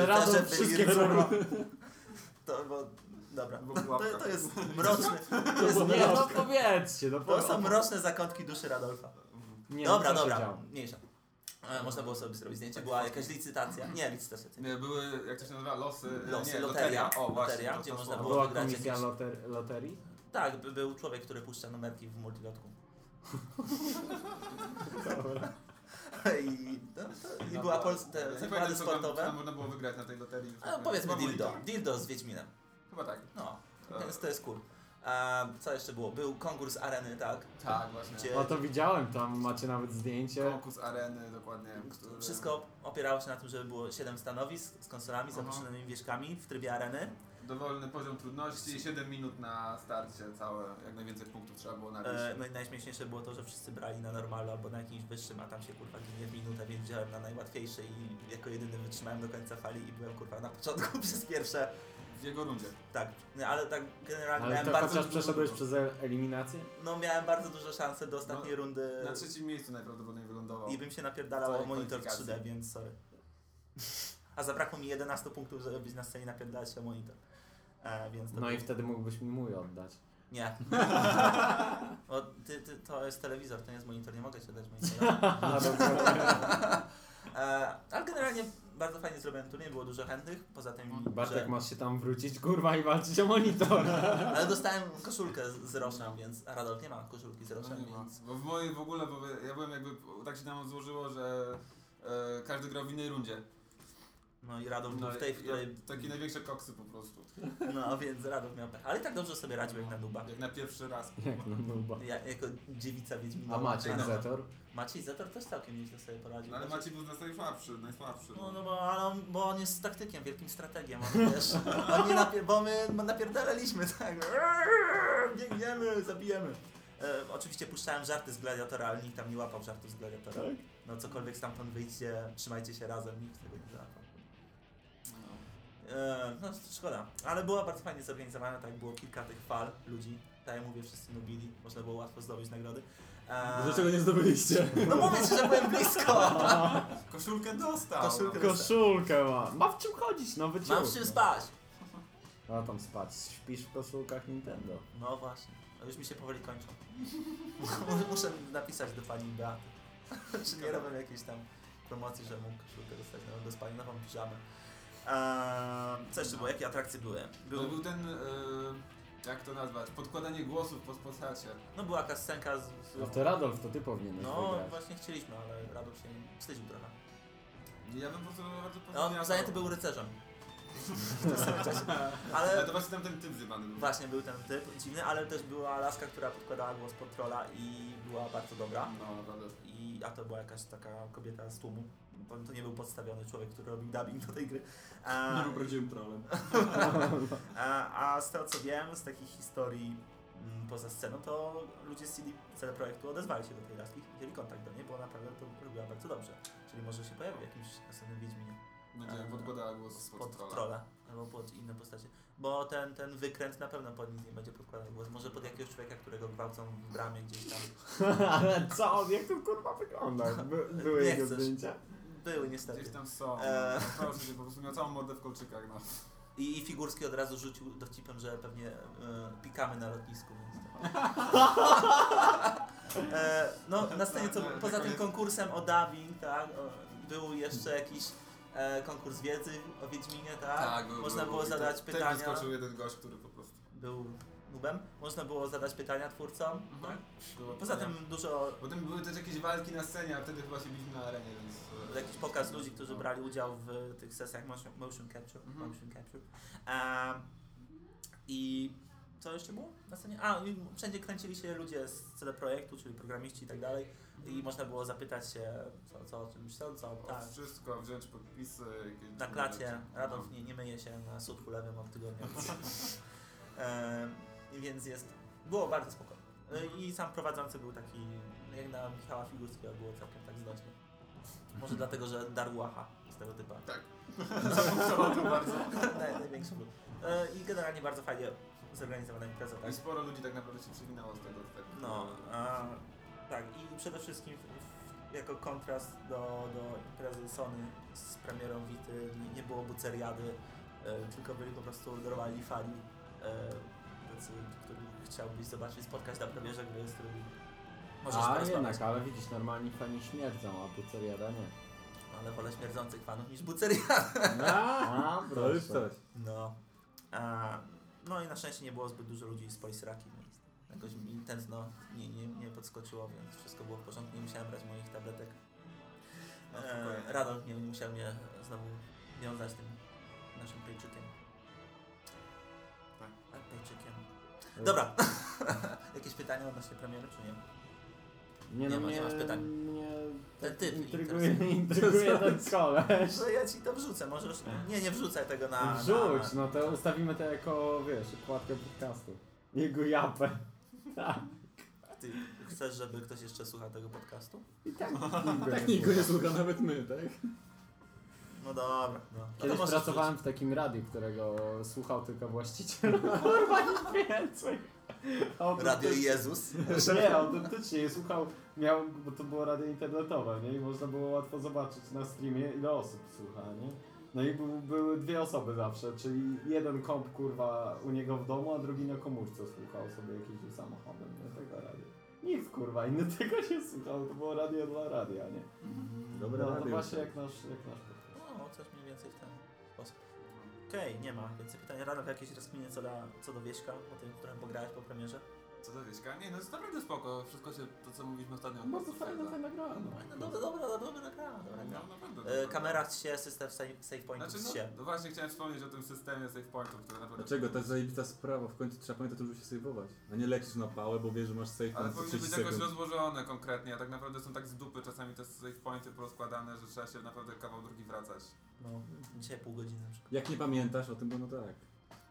radzą rycerze byli wszystkie kurwa. To, bo, dobra, to, to jest mroczny. To, jest Nie, no mroczne. powiedzcie, no to są mroczne zakątki duszy Radolfa. Nie, dobra, no co dobra, mniejsza. E, można było sobie zrobić zdjęcie, była jakaś licytacja. Nie, licytacja. Nie, były, jak to się nazywa, losy. Losy, nie, loteria. O, właśnie. Loteria, to- gdzie to można było Była wygrać komisja jakieś- loter loterii? Tak, by, był człowiek, który puszcza numerki w multilotku. Dobra. I, no, to, i No, była to- Pols- te nie zakłady co co sportowe. tam można było wygrać na tej loterii. A, powiedzmy dildo. Dildo z Wiedźminem. Chyba tak. No, więc to jest cool. A, co jeszcze było? Był konkurs areny, tak? Tak, właśnie. Gdzie- No to widziałem, tam macie nawet zdjęcie. Konkurs areny, dokładnie. który- Wszystko opierało się na tym, żeby było 7 stanowisk z konsolami, z zaproszonymi wieżkami w trybie areny. Dowolny poziom trudności, 7 minut na starcie całe, jak najwięcej punktów trzeba było nabić. E, no i najśmieszniejsze było to, że wszyscy brali na normalu albo na jakimś wyższym, a tam się kurwa ginie w minutę, więc wziąłem na najłatwiejszy i jako jedyny wytrzymałem do końca fali i byłem kurwa na początku przez pierwsze. W jego rundzie. Tak, no, ale tak generalnie Ale miałem to bardzo chociaż dużo- przeszedłeś przez eliminację? No miałem bardzo dużo szansy do ostatniej rundy Na trzecim miejscu najprawdopodobniej wylądował. i bym się napierdalał o monitor kwalifikacji. 3D, więc sorry. A zabrakło mi 11 punktów, żeby być na scenie napierdalać się o monitor. E, więc to No i wtedy mógłbyś mi mój oddać. Nie. Bo ty, ty, to jest telewizor, to nie jest monitor, nie mogę ci dać monitora. E, ale generalnie bardzo fajnie zrobiony turniej, było dużo chętnych, poza tym, Bartek, że... masz się tam wrócić, kurwa, i walczyć o monitor. Ale dostałem koszulkę z, z roszem, więc... A Radolf nie ma koszulki z No roszem, ma. więc... Bo w mojej w ogóle, bo ja byłem jakby, tak się nam złożyło, że e, każdy grał w innej rundzie. No i był No, w tej, w której... takie największe koksy po prostu. No, więc Radolf miał pech. Ale i tak dobrze sobie radził jak na duba. Jak na pierwszy raz. Jak na nuba. Ja, jako dziewica Wiedźmina. A Maciek no, Zetor? Maciej Zetor też całkiem nieźle sobie poradził. No, ale Znaczy- Maciej był najsłabszy, najsłabszy. No, no bo, ale on, bo on jest taktykiem, wielkim strategiem, on wiesz, on nie napie- bo my napierdalaliśmy, tak, biegniemy, zabijemy. E, oczywiście puszczałem żarty z Gladiatora, ale nikt tam nie łapał żartów z Gladiatora. Tak? No cokolwiek stamtąd wyjdzie, trzymajcie się razem, nikt tego nie załapał. No. E, no szkoda, ale była bardzo fajnie zorganizowana, tak było kilka tych fal ludzi, tak jak mówię, wszyscy lubili, można było łatwo zdobyć nagrody. E, Dlaczego nie zdobyliście? No mówię ci, że byłem blisko! Koszulkę dostał. Koszulkę. Koszulkę ma. Ma w czym chodzić, no wyciąg. Mam w czym spać! A tam spać. Śpisz w koszulkach Nintendo. No właśnie, no już mi się powoli kończą. Muszę napisać do pani Beaty. Czy nie robią jakiejś tam promocji, że mógł koszulkę dostać na do spania, nową piżamę. Eee, co jeszcze było? Jakie atrakcje były? Był, Był, był ten, e, jak to nazwać, podkładanie głosów po postacie. no była jakaś scenka z... z No to Radolf, to ty powinieneś no wygrać. właśnie chcieliśmy, ale Radolf się wstydził trochę. Ja bym po prostu bardzo No, pozytywnie on zajęty był rycerzem. Ale Ale to właśnie tam ten typ zjebany był. właśnie był ten typ dziwny, ale też była laska, która podkładała głos pod trolla i była bardzo dobra. No, naprawdę. I, a to była jakaś taka kobieta z tłumu. To, to nie był podstawiony człowiek, który robił dubbing do tej gry. A, Nie był prawdziwym trollem. a, a z tego co wiem, z takich historii mm, poza sceną, to ludzie z CD, CD Projektu odezwali się do tej laski, wzięli kontakt do niej, bo naprawdę to robiła bardzo dobrze. Czyli może się pojawi w jakimś następnym Wiedźminie. Będzie podkładała głos Pod pod albo pod inne postacie. Bo ten, ten wykręt na pewno pod nic nie będzie podkładał głos. Może pod jakiegoś człowieka, którego gwałcą w bramie gdzieś tam. Ale co? Jak to kurwa wygląda? By, były Nie jego chcesz. zdjęcia? Były niestety. Gdzieś tam są. Proszę cię, po prostu miał całą mordę w kolczykach, no. I, I Figurski od razu rzucił dowcipem, że pewnie e, pikamy na lotnisku, więc to... e, No, na scenie co, poza tym konkursem o dubbing, tak, o, był jeszcze jakiś e, konkurs wiedzy o Wiedźminie, tak? był, Można był, było był. zadać Też pytania. wyskoczył jeden gość, który po prostu... Był nubem. Można było zadać pytania twórcom, tak? Było Poza pytania. tym dużo, Potem były też jakieś walki na scenie, a wtedy chyba się biliśmy na arenie, więc... jakiś pokaz ludzi, którzy no. brali udział w tych sesjach motion, motion capture. Mhm. Motion capture. I co jeszcze było na scenie? A, i wszędzie kręcili się ludzie z CD Projektu, czyli programiści i tak dalej. I można było zapytać się, co, co o czymś sądzą. O Tak. wszystko, wziąć podpisy, jakieś... Na klacie. No. Radolf nie, nie myje się na sutku lewym od tygodnia. Więc jest. Było bardzo spoko. E, I sam prowadzący był taki, jak na Michała Figurskiego, było całkiem tak znośnie. Może dlatego, że dar łacha z tego typa. Tak. To bardzo. Naj, największy był. E, I generalnie bardzo fajnie zorganizowana impreza, tak? I sporo ludzi tak naprawdę się przewinęło z tego. Tak, No, a, tak i przede wszystkim w, w, jako kontrast do, do imprezy Sony z premierą Wity nie, nie było buceriady, e, tylko byli po prostu normalni fani, e, tacy, których chciałbyś zobaczyć, spotkać na premierze gry, z którymi możesz A jednak, ale widzisz, normalni fani śmierdzą, a buceriada nie. Ale wolę śmierdzących fanów niż buceriady. A, To już coś. No. A, no i na szczęście nie było zbyt dużo ludzi z Polisraki, więc jakoś mi tętno nie, nie, nie podskoczyło, więc wszystko było w porządku, nie musiałem brać moich tabletek. No, E. Radolf nie musiał mnie znowu wiązać tym naszym pejczykiem. Dobra. Jakieś pytania odnośnie premiery, czy nie? Nie, Nie no ma- nie masz pytań. mnie Ten tak typ intryguje, interesuje. intryguje ten koleś. Że ja ci to wrzucę, możesz... Nie, nie wrzucaj tego na... Wrzuć, na, no to ustawimy to jako, wiesz, okładkę podcastu. Jego japę. Tak. Ty chcesz, żeby ktoś jeszcze słuchał tego podcastu? I tak Tak nikt go nie słucha, nawet my, tak? No dobra, no. no Kiedyś pracowałem w takim radiu, którego słuchał tylko właściciel. Kurwa, nic więcej. Radio Jezus. Nie, autentycznie słuchał, miał, bo to było radio internetowe, nie? I można było łatwo zobaczyć na streamie, ile osób słucha, nie? No i był, były dwie osoby zawsze, czyli jeden komp kurwa u niego w domu, a drugi na komórce słuchał sobie jakimś samochodem, nie? Tego radio. Nikt kurwa, inny tego nie słuchał, to było radio dla radia, nie? Dobre no, radio. właśnie jak nasz, jak nasz więcej w ten sposób. Okej, nie ma więcej pytań. Radek, jakieś rozkminy co, co do Wieśka, o tym, którym pograłeś po premierze? Co to wieśka? Nie, no jest naprawdę spoko. Wszystko się, to co mówiliśmy ostatnio. Bardzo fajna, fajna gra, no. No, dobra, dobra, dobra, dobra gra, dobra gra. No, naprawdę. E, dobra. kamera się, system save, save pointów Znaczy, się. no, no właśnie chciałem wspomnieć o tym systemie save pointów, który naprawdę... Dlaczego? To jest zajebista sprawa. W końcu trzeba pamiętać, żeby się saveować. A nie lecisz na pałę, bo wiesz, że masz save Ale point co powinny 30 być jakoś sekund. rozłożone konkretnie, a tak naprawdę są tak z dupy czasami te save pointy porozkładane, że trzeba się naprawdę kawał drugi wracać. No, dzisiaj pół godziny na przykład. Jak nie pamiętasz o tym, bo no tak.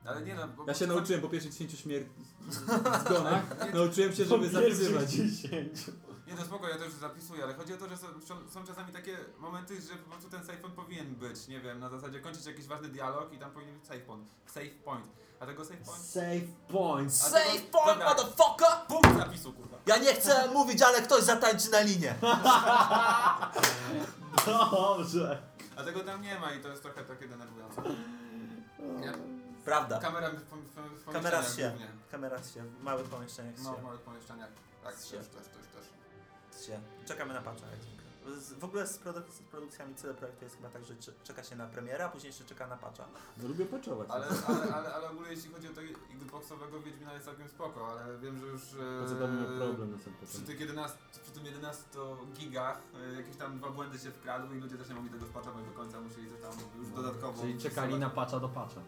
Ale nie no, bo... Ja się nauczyłem po pierwszych 10 śmier... zgonach, nauczyłem się, żeby zapisywać. 10. Nie, to spoko, ja też zapisuję, ale chodzi o to, że są, są- czasami takie momenty, że po prostu ten save point powinien być, nie wiem, na zasadzie kończyć jakiś ważny dialog i tam powinien być save point. Save point. A tego save point? Save points. A Save tego- point, dobra. motherfucker! Punkt zapisu, kurwa. Ja nie chcę mówić, ale ktoś zatańczy na linię. Dobrze. A tego tam nie ma i to jest trochę takie denerwujące. Nie. Prawda. Kamera w, w, w Kamera się. głównie. Kamera się w małych pomieszczeniach No, w się. małych pomieszczeniach. Tak, Się. też, też, też, też. się. Czekamy na patcha jak zwykle. W ogóle z, produk- z produkcjami CD Projektu jest chyba tak, że cze- czeka się na premierę, a później jeszcze czeka na patcha. No lubię patchować. Ale, ale, ale, ale ogólnie jeśli chodzi o tego Xboxowego Wiedźmina jest całkiem spoko, ale wiem, że już e, problem na samym przy, tych 11, przy tym 11 gigach e, jakieś tam dwa błędy się wkradły i ludzie też nie mogli tego spaczować do końca, musieli coś tam już dodatkowo... Czyli czekali na patcha do patcha.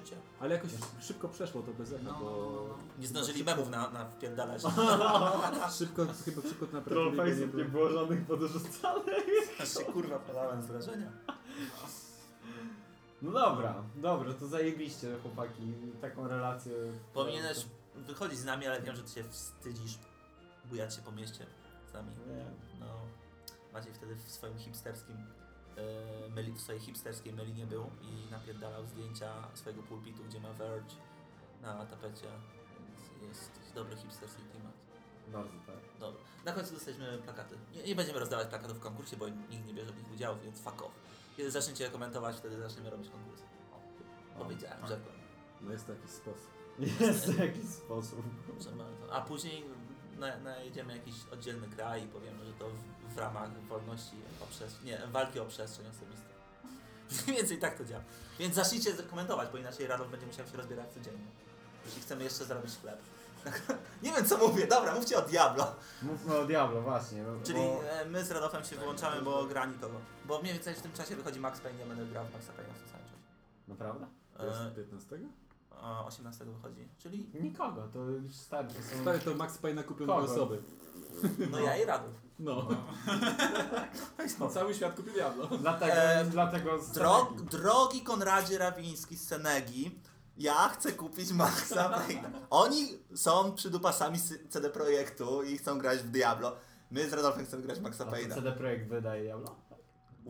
Życie. Ale jakoś szybko przeszło to bez echa, no, no, no, bo... no. Nie zdążyli memów na, na wpierdalać. Szybko, chyba szybko na Trollface'ów nie było żadnych podrzucanych. Aż się kurwa podałem z wrażenia. No dobra, dobra, to zajebiście chłopaki, taką relację. Powinieneś wychodzić z nami, ale wiem, że ty się wstydzisz bujać się po mieście z nami. Nie. No, Maciej wtedy w swoim hipsterskim myli, w swojej hipsterskiej mylinie był i napierdalał zdjęcia swojego pulpitu, gdzie ma Verge na tapecie, więc jest dobry hipsterski klimat. Bardzo tak. Dobra. Na końcu dostaliśmy plakaty. Nie, nie będziemy rozdawać plakatów w konkursie, bo nikt nie bierze w nich udziału, więc fuck off. Kiedy zaczniecie komentować, wtedy zaczniemy robić konkurs. O, powiedziałem, rzekłem. No jest taki sposób. Jest w jakiś sposób. A później na, najedziemy jakiś oddzielny kraj i powiemy, że to w, w ramach wolności o przestrzeń, nie, walki o przestrzeń osobistą. Mniej więcej tak to działa. Więc zacznijcie komentować, bo inaczej Radolf będzie musiał się rozbierać codziennie. Jeśli chcemy jeszcze zarobić chleb. nie wiem co mówię, dobra, mówcie o Diablo. Mówmy o Diablo, właśnie. Bo, Czyli e, my z Radolfem się wyłączamy, bo gra nikogo. Bo mniej więcej w tym czasie wychodzi Max Payne, ja będę grał w Maxa Payne'a w tym samym czasie. Naprawdę? To jest E, 15? O 18 wychodzi, czyli Nikogo, to już starczy. Są... Stary, to Max Payne kupią Kogo? dwie osoby. no ja i Radolf. No. No. Cały świat kupi Diablo. Dlatego, E, dlatego z Drog, drogi Konradzie Rawiński z Senegi, ja chcę kupić Maxa Payne'a. Oni są przydupasami z CD Projektu i chcą grać w Diablo. My z Radolfem chcemy grać w Maxa A to Payne'a. CD Projekt wydaje Diablo?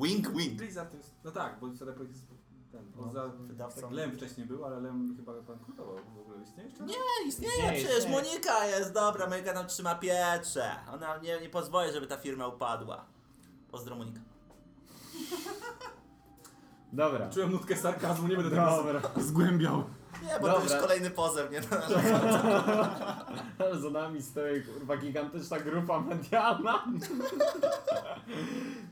Wink, wink. Blizzard jest... No tak, bo CD Projekt jest ten... No, Poza... wydawcą. Tak, Lem wcześniej był, ale Lem chyba bankrutował. W ogóle istnieje jeszcze? Nie, istnieje, Istnieje, przecież istnieje. Monika jest dobra, Monika tam trzyma piecze. Ona nie, nie pozwoli, żeby ta firma upadła. Pozdro Monika. Dobra. Czułem nutkę sarkazmu, nie będę tego Dobra. zgłębiał. Nie, bo to Dobra. już kolejny pozew, nie? Za nami stoi kurwa gigantyczna grupa medialna.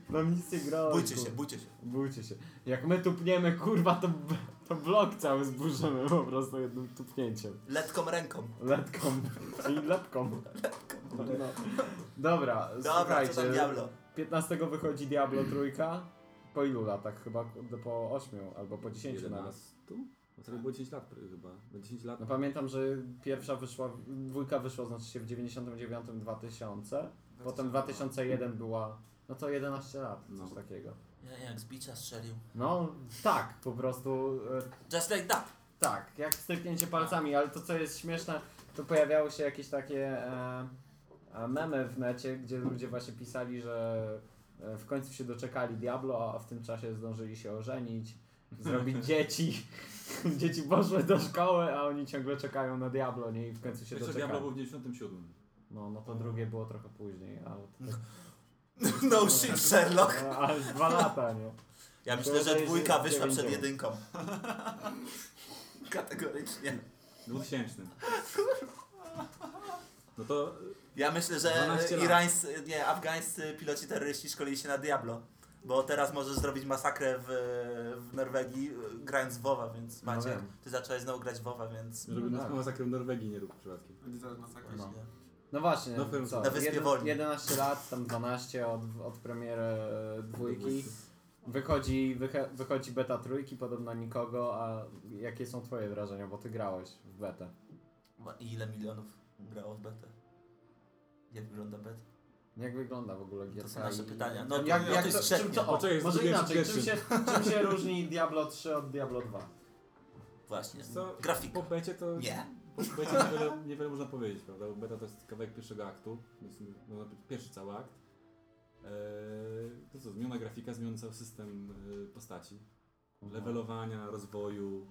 No nic nie grozi. Bójcie się, bójcie się. Bójcie się. Jak my tupniemy kurwa to, to blok cały zburzymy po prostu jednym tupnięciem. Letką ręką. Letką. Czyli lepką. No. Dobra, Dobra, słuchajcie. co tam Diablo? 15 wychodzi Diablo trójka. Po ilu latach? Chyba po 8 albo po 10 nawet. 11? No to było 10 lat chyba. Na 10 lat. No pamiętam, że pierwsza wyszła, dwójka wyszła znaczy się w 99 2000, potem 2001 była, no to 11 lat, coś No. takiego. Ja, jak z bicia strzelił. No tak, po prostu, e, Just like that. tak, jak stryknięcie palcami, ale to co jest śmieszne, to pojawiały się jakieś takie e, e, memy w necie, gdzie ludzie właśnie pisali, że e, w końcu się doczekali Diablo, a w tym czasie zdążyli się ożenić, zrobić dzieci. Dzieci poszły do szkoły, a oni ciągle czekają na Diablo, nie? I w końcu się Pierwsze doczekali. Diablo był w 97. No, no to drugie było trochę później, ale to tak, No shit, Sherlock. no, ale z dwa lata, nie? Ja To myślę, że dwójka wyszła przed 99. jedynką. Kategorycznie. 2000. No to Ja myślę, że 12 lat. irańscy, nie, afgańscy piloci terroryści szkolili się na Diablo. Bo teraz możesz zrobić masakrę w, w Norwegii y, grając w WoWa, więc No Macie, wiem. ty zacząłeś znowu grać w WoWa, więc... żeby No tak. masakrę w Norwegii nie rób przypadkiem. Będzie zaraz masakra. No. Właśnie. No właśnie, No, film- co? na Wyspie jed- Woli. 11 lat, tam 12 od, od premiery e, dwójki. Wychodzi, wychodzi beta trójki, podobno nikogo, a jakie są twoje wrażenia, bo ty grałeś w betę. I ile milionów grało w betę? Jak wygląda beta? Jak wygląda w ogóle GTA? To są nasze i- pytania. No, jak, no jak to to, czym, co, o, Poczekaj, może inaczej, czym się, czym się różni Diablo 3 od Diablo 2? Właśnie. Co? Grafika. Po becie to... Nie. po becie niewiele, niewiele można powiedzieć, prawda? Bo beta to jest kawałek pierwszego aktu, powiedzieć pierwszy cały akt. Eee, to co, zmieniona grafika, zmieniony cały system e, postaci. Levelowania, rozwoju,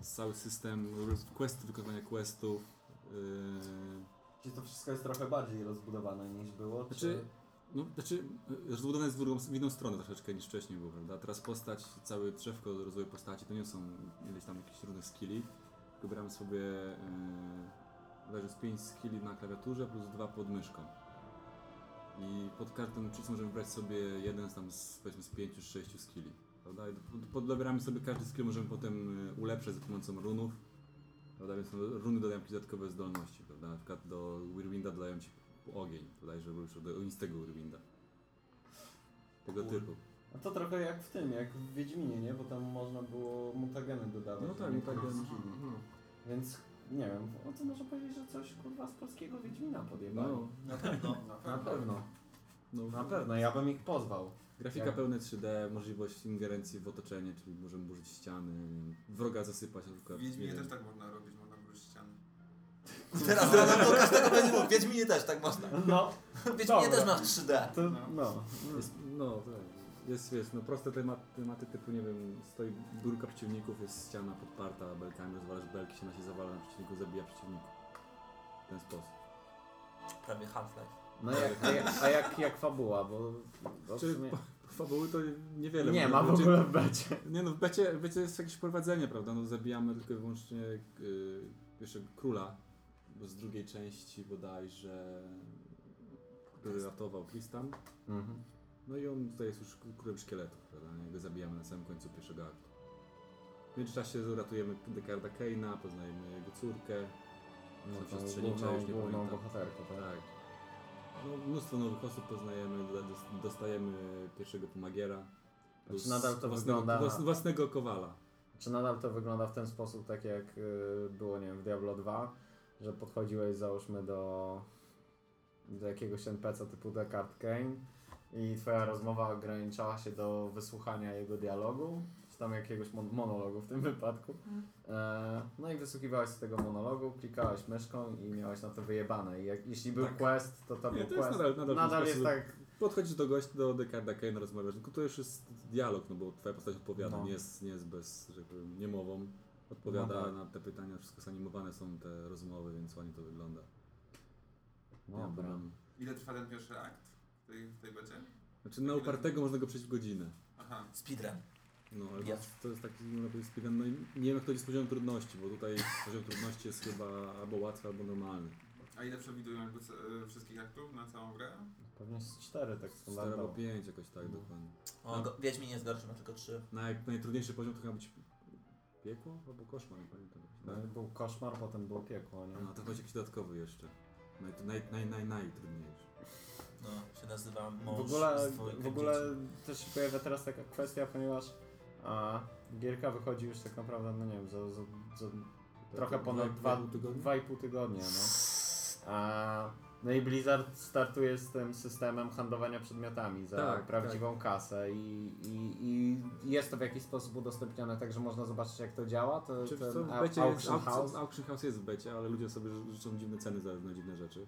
cały system roz- quest, wykonywania questów. Eee, Czy to wszystko jest trochę bardziej rozbudowane niż było? Znaczy, no, znaczy, e, rozbudowane jest w drugą, w inną stronę troszeczkę niż wcześniej było, prawda? Teraz postać, całe drzewko rozwoju postaci to nie są ileś tam jakieś różne skilli, tylko bieramy sobie, yy, bodajże z 5 skilli na klawiaturze plus 2 pod myszką. I pod każdym przyciskiem możemy brać sobie jeden z tam z, powiedzmy z 5 czy 6 skilli, prawda? Podbieramy sobie każdy skill, możemy potem e, ulepszać za pomocą runów, prawda? Więc runy dodają jakieś dodatkowe zdolności, prawda? Na przykład do Whirlwinda dodają ci ogień, bodajże, bo już do instego Whirlwinda. Tego Ur. typu. No to trochę jak w tym, jak w Wiedźminie, nie? Bo tam można było mutageny dodawać. No tak, niektórych mutagen. skilli. No. Więc nie wiem, o to można powiedzieć, że coś kurwa z polskiego Wiedźmina podjebali. No, Na pewno. Na pewno, no, na pewno, ja bym ich pozwał. Grafika Jak- pełne 3D, możliwość ingerencji w otoczenie, czyli możemy burzyć ściany, wroga zasypać, na przykład. W Wiedźminie nie też tak można robić, można. Teraz rano do każdego będzie mówił, Wiedźminie też tak można. No, Wiedźminie też masz 3D. to no. No, tak. Jest, jest, no proste tematy, tematy typu, nie wiem, stoi biurka przeciwników, jest ściana podparta belkami, rozwalasz belki, się na się zawala na przeciwniku, zabija przeciwników. W ten sposób. Prawie Half-Life. No jak, a, jak, a jak, jak fabuła, bo, bo Czy sumie fabuły to niewiele. nie ma w powiedzieć. ogóle w becie. Nie no, w becie, w becie jest jakieś prowadzenie, prawda? No zabijamy tylko i wyłącznie yy, pierwszego króla, z drugiej części bodajże, który ratował Tristan. Mhm. No i on tutaj jest już królem szkieletów, prawda? I go zabijamy na samym końcu pierwszego aktu. W międzyczasie ratujemy Dekarda Keina, poznajemy jego córkę. No główną, już nie główną pamiętam. bohaterkę, tak? Tak. No, mnóstwo nowych osób poznajemy, dostajemy pierwszego pomagiera. plus Czy nadal to własnego, wygląda- włas- własnego kowala. Czy nadal to wygląda w ten sposób, tak jak y, było, nie wiem, w Diablo 2, że podchodziłeś załóżmy do, do jakiegoś NPC typu Descartes Kane i twoja rozmowa ograniczała się do wysłuchania jego dialogu, czy tam jakiegoś mon- monologu w tym wypadku. E, no i wysłuchiwałeś z tego monologu, klikałeś myszką i miałeś na to wyjebane. I jak, jeśli był Tak. quest, to to Nie, był to jest quest. nadal- nadal ten nadal jest sposób. tak, Podchodzisz do gościa, do Dekarda Keina, rozmawiasz, tylko to już jest dialog, no bo twoja postać odpowiada, No. nie, jest, nie jest bez, że powiem, niemową. Odpowiada No tak. na te pytania, wszystko zanimowane są te rozmowy, więc ładnie to wygląda. Problemu. Ile trwa ten pierwszy akt w tej, w tej becie? Znaczy na upartego można go przejść w godzinę. Aha. Speedrun. No, ale to Jest. jest, to jest taki, powiedzieć, speedrun, no i nie wiem jak to jest poziom trudności, bo tutaj poziom trudności jest chyba albo łatwy, albo normalny. A ile przewidują jakby e, wszystkich aktów na całą grę? pewnie z 4 tak 4 albo standardowo. 5 jakoś tak, No. dokładnie. O, go, Wiedźmin jest gorszy, ma tylko 3. Naj, najtrudniejszy poziom to chyba być piekło albo koszmar, nie pamiętam. No, Tak? Był koszmar, potem było piekło, nie? No to chodzi jakiś dodatkowy jeszcze. Naj, naj, naj, naj, najtrudniejszy. No, się nazywa W mąż ogóle, z dwójką w ogóle też się pojawia teraz taka kwestia, ponieważ a, gierka wychodzi już tak naprawdę, no nie wiem, za, za, za trochę ponad dwa- dwa, dwa tygodnie? dwa i pół tygodnia, no. A, no i Blizzard startuje z tym systemem handlowania przedmiotami za Tak, prawdziwą kasę i, i, i jest to w jakiś sposób udostępnione, tak że można zobaczyć jak to działa, to Czy ten w becie jest, auction house. auction, house jest w becie, ale ludzie sobie ży- życzą dziwne ceny za na dziwne rzeczy.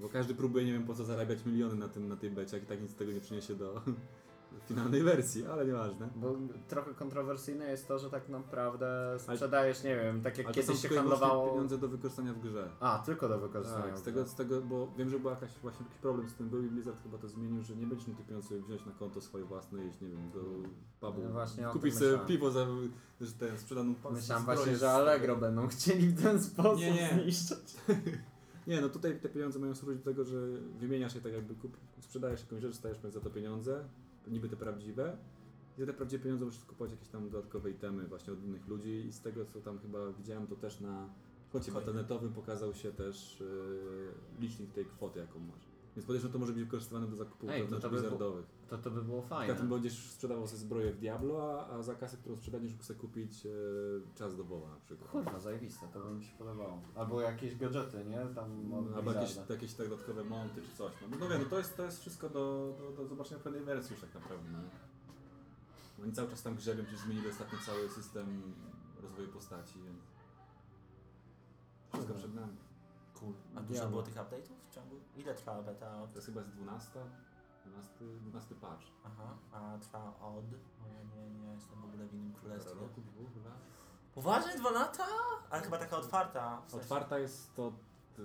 Bo każdy próbuje, nie wiem po co zarabiać miliony na, tym, na tej becie, jak i tak nic z tego nie przyniesie do finalnej wersji, ale nieważne. Bo trochę kontrowersyjne jest to, że tak naprawdę sprzedajesz, nie wiem, tak jak Ale kiedyś się i handlowało. pieniądze do wykorzystania w grze. A, tylko do wykorzystania. Tak, z w tego, z tego, bo wiem, że była jakaś, właśnie jakiś problem z tym był i Blizzard chyba to zmienił, że nie będziesz mógł tych pieniędzy wziąć na konto swoje własne, iść, nie wiem, do pubu, No właśnie kupić sobie myślałem. piwo za że ten sprzedaną Myślałem właśnie, że Allegro będą chcieli w ten sposób Nie, nie. zniszczyć. Nie, no tutaj te pieniądze mają służyć do tego, że wymieniasz je tak jakby, kup, sprzedajesz jakąś rzecz, stajesz za to pieniądze, niby te prawdziwe. I za te prawdziwe pieniądze musisz kupować jakieś tam dodatkowe itemy właśnie od innych ludzi i z tego co tam chyba widziałem, to też na Coiny. internetowym pokazał się też yy, licznik tej kwoty, jaką masz. Więc podejrzewam, to może być wykorzystywane do zakupów Ej, to to by było-. To to by było fajne. tym będziesz sprzedawał sobie zbroję w Diablo, a, za kasę, którą sprzedaniesz, mógł sobie kupić yy, czas do WoWa na przykład. Kurwa, zajebiste, to by mi się podobało. Albo jakieś gadżety, nie? Tam No, Albo jakieś, jakieś tak dodatkowe monty czy coś. No, no wiem, no to jest, to jest wszystko do, do, do zobaczenia w pewnej wersji już tak naprawdę. No. Oni cały czas tam grzebią, przecież zmienili ostatnio cały system rozwoju postaci, więc... Wszystko przed nami. Cool. A dużo Diablo. było tych update'ów w ciągu? Ile trwała beta? Od... To jest chyba z 12, 12, 12 patch. Aha, a trwa od... No ja nie, nie jestem w ogóle w innym królestwie. Roku, dwóch lat. Poważnie? Dwa lata? Ale chyba taka otwarta. W sensie... Otwarta jest to y,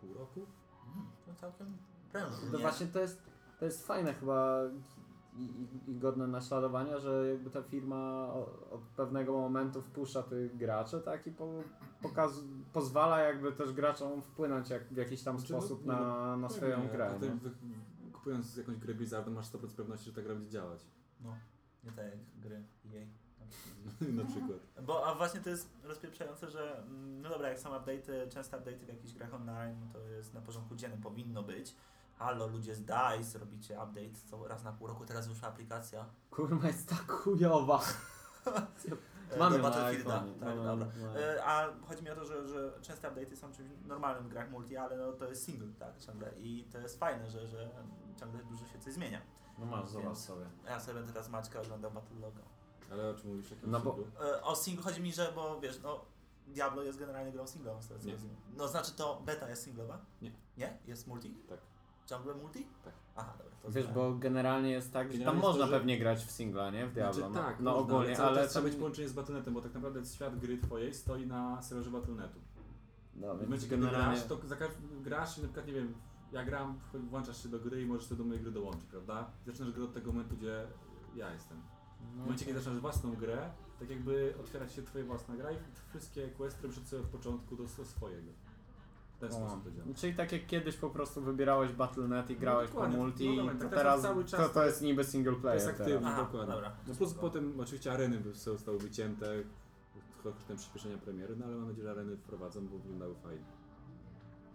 pół roku. Mm, no całkiem prężnie. No właśnie to jest, to jest fajne chyba i, i, godne naśladowania, że jakby ta firma od pewnego momentu wpuszcza tych graczy, tak i po, pokaz, pozwala jakby też graczom wpłynąć jak, w jakiś tam Znaczy, no, sposób nie, na, na swoją Nie, grę. wy- Kupując jakąś grę Blizzardu masz 100% pewności, że ta gra będzie działać. No, nie tak jak gry jej. Na przykład. Bo a właśnie to jest rozpieprzające, że mm, no dobra, jak są update'y, częste update'y w jakichś grach online, no to jest na porządku dziennym, powinno być. Halo, ludzie z DICE, robicie update co raz na pół roku, teraz wyszła aplikacja. Kurwa jest tak chujowa. e, Mamy do na Battlefielda. iPhone'ie, Tak, dobra. E, A chodzi mi o to, że, że częste update'y są czymś normalnym w grach multi, ale no to jest single, tak, ciągle. I to jest fajne, że, że ciągle dużo się coś zmienia. No masz, zobacz sobie. Ja sobie będę teraz Maćka oglądał Battle Logo. Ale o czym mówisz? Jakim No bo- singlu? E, O single chodzi mi, że bo wiesz, no Diablo jest generalnie grą singlową, z tego co rozumiem. No znaczy to beta jest singlowa? Nie. Nie? Jest multi? Tak. Ciągle multi? Tak. Aha, dobra. To Wiesz, znałem. bo generalnie jest tak, że tam Generalnie jest można to, że- pewnie grać w singla, nie? W Diablo. Znaczy, no, tak, no można, ogólnie, ale, ale, ale trzeba być połączenie z Battle.netem, bo tak naprawdę świat gry twojej stoi na serwerze Battle.netu. No, W więc momencie, kiedy generalnie... grasz, to za każdym grasz i na przykład, nie wiem, ja gram, włączasz się do gry i możesz sobie do mojej gry dołączyć, prawda? Zaczynasz grę od tego momentu, gdzie ja jestem. W No, momencie, kiedy zaczynasz własną grę, tak jakby otwiera się twoja własna gra i wszystkie questy sobie od początku do, do swojego. W ten sposób to działa. Czyli tak jak kiedyś po prostu wybierałeś Battle.net i grałeś po dokładnie, multi, no dobra, tak to teraz teraz cały czas to, to jest niby single To player jest aktywne, teraz. Aha, dokładnie. dobra. No plus Spoko. potem oczywiście areny by zostały wycięte kosztem przyspieszenia premiery, no ale mam nadzieję, że areny wprowadzą, bo wyglądały fajnie.